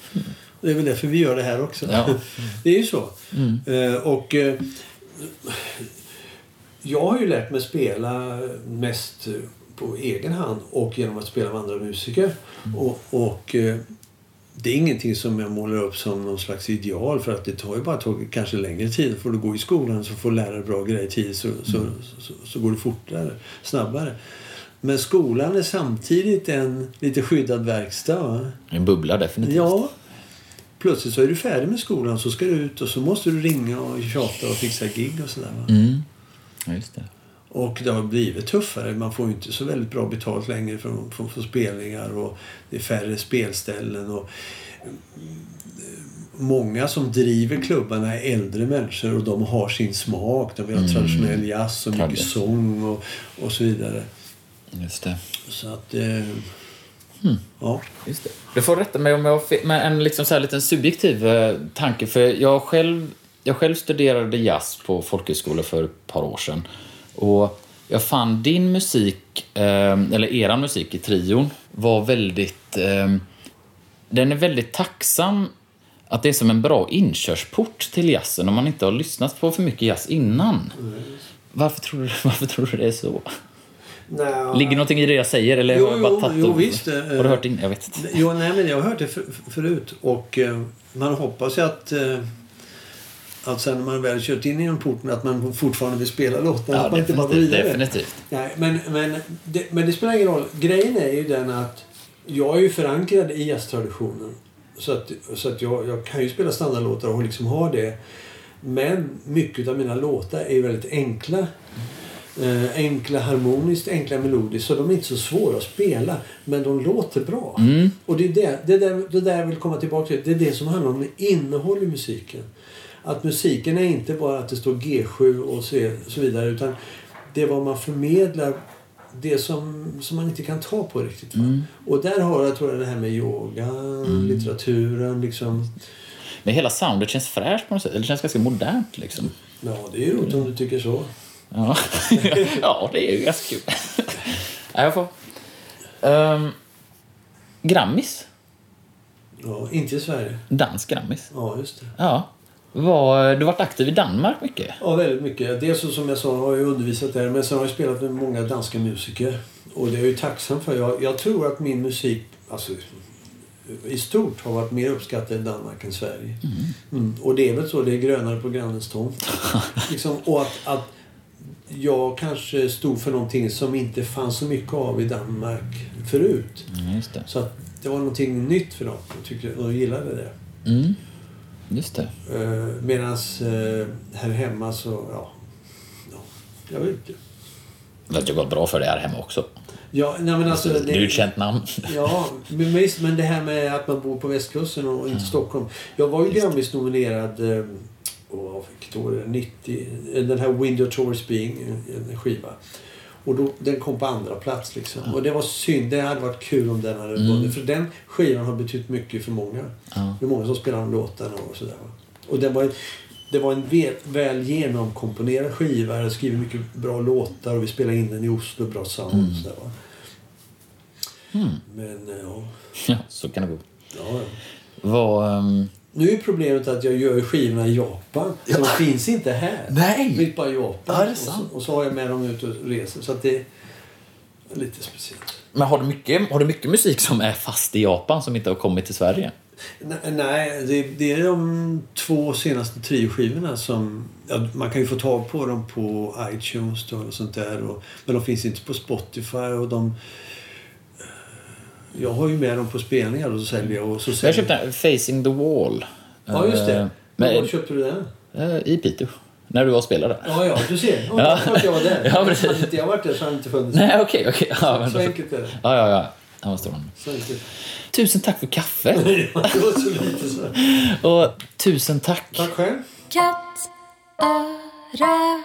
Det är väl därför vi gör det här också. Ja. Det är ju så. Eh, och eh, jag har ju lärt mig spela mest på egen hand och genom att spela med andra musiker. Och, och eh, det är ingenting som jag målar upp som någon slags ideal för att det tar ju bara tagit kanske längre tid. Får du gå i skolan så får dig bra grejer tid så, så, så, så går det fortare, snabbare. Men skolan är samtidigt en lite skyddad verkstad. Va? En bubbla definitivt. Ja. Plötsligt så är du färdig med skolan så ska du ut och så måste du ringa och tjata och fixa gig och sådär. Va? Mm. Ja, just det. Och det har blivit tuffare. Man får ju inte så väldigt bra betalt längre för, för, för spelningar och det är färre spelställen. Och, mm, många som driver klubbarna är äldre människor och de har sin smak. De vill ha traditionell jazz och mycket Tradition. sång och, och så vidare. Just det. Så att... Eh, Ja. Just det. Du får rätta mig om jag har men en liksom så här liten subjektiv eh, tanke. För jag själv, jag själv studerade jazz på folkhögskola för ett par år sedan. Och jag fann din musik, eh, eller eran musik i trion, var väldigt... Eh, den är väldigt tacksam att det är som en bra inkörsport till jazzen om man inte har lyssnat på för mycket jazz innan. Varför tror du, varför tror du det är så? Nej, Ligger någonting i det jag säger? Eller Jo, har jag bara tagit jo, visst, eh, Har du hört in? Jag vet inte. Jo, nej, men jag har hört det för, förut. Och eh, man hoppas ju att, eh, att sen när man väl kört in genom porten att man fortfarande vill spela låtarna. Ja, att man inte bara går vidare. definitivt. Nej, men, men, det, men det spelar ingen roll. Grejen är ju den att jag är ju förankrad i jazztraditionen. Så att, så att jag, jag kan ju spela standardlåtar och liksom ha det. Men mycket av mina låtar är väldigt enkla. Eh, enkla harmoniskt, enkla melodiskt. Så de är inte så svåra att spela. Men de låter bra. Och det är det, det, där, det där jag vill komma tillbaka till. Det är det som handlar om innehåll i musiken. Att musiken är inte bara att det står G7 och så, vidare. Utan det är vad man förmedlar. Det som, som man inte kan ta på riktigt. Va? Och där har jag tror jag det här med yoga, litteraturen. Liksom. Men hela soundet känns fräscht på något sätt. Eller känns ganska modernt liksom. Ja, det är ju roligt om du tycker så. Ja, ja det är ju ganska kul. ja, jag får... Um, Grammis. Ja, inte i Sverige. Dansk Grammis. Ja, just det. Ja. Var, du har varit aktiv i Danmark mycket. Ja, väldigt mycket. Dels så, som jag sa har jag undervisat där, men sen har jag spelat med många danska musiker. Och det är jag ju tacksam för. Jag, jag tror att min musik, alltså i stort, har varit mer uppskattad i Danmark än Sverige. Mm. Och det är väl så, det är grönare på grannens tomt. liksom, och att, att jag kanske stod för någonting som inte fanns så mycket av i Danmark förut. Mm. Så att det var någonting nytt för dem. Jag tyckte de gillade det. Mm. Just det. Uh, Medan uh, här hemma så, ja, ja. Jag vet inte. Det har gått bra för det här hemma också. Ja, nej men alltså... Du är ju ett känt namn. Ja, men, visst, men det här med att man bor på västkusten och inte Stockholm. Jag var ju Grammis-nominerad, eh, åh, vilket år är det? 90. eh, Den här Window Tours Being, en- en skiva. Och då, den kom på andra plats liksom. Och det var synd. Det hade varit kul om den hade vunnit. För den skivan har betytt mycket för många. Ja. Det är många som spelar de låtarna och sådär. Och den var det var en väl, väl genomkomponerad skiva. Jag skriver mycket bra låtar och vi spelade in den i Oslo. Bra sound och sådär va. Men eh, ja. Ja, så kan det gå. ja. ja. Vad... ehm, Nu är problemet att jag gör skivorna i Japan. Så de finns inte här. Nej! Finns bara i Japan. Ja, Och så-. Och så har jag med dem ut och reser. Så att det är lite speciellt. Men har du, mycket, har du mycket musik som är fast i Japan som inte har kommit till Sverige? Nej, det, det är de två senaste trioskivorna som... Ja, man kan ju få tag på dem på iTunes och sånt där. Och, men de finns inte på Spotify och de... Jag har ju med dem på spelningar och så säljer jag och så Jag säljer köpte den, Facing the Wall. Ja, just det. Eh, Men, var köpte du den? eh, I Piteå. När du var och spelade. Ja, ja, du ser. Ja, Ja. ja. jag var där. Ja, precis. Hade inte jag varit där så hade det inte funnits. Nej, okej, okej. Ja, men Så då- enkelt är det. Ja, ja, ja. Ja, den? Så enkelt. Tusen tack för kaffe. Ja, det var så lite så. Och tusen tack. Tack själv. katt, öra,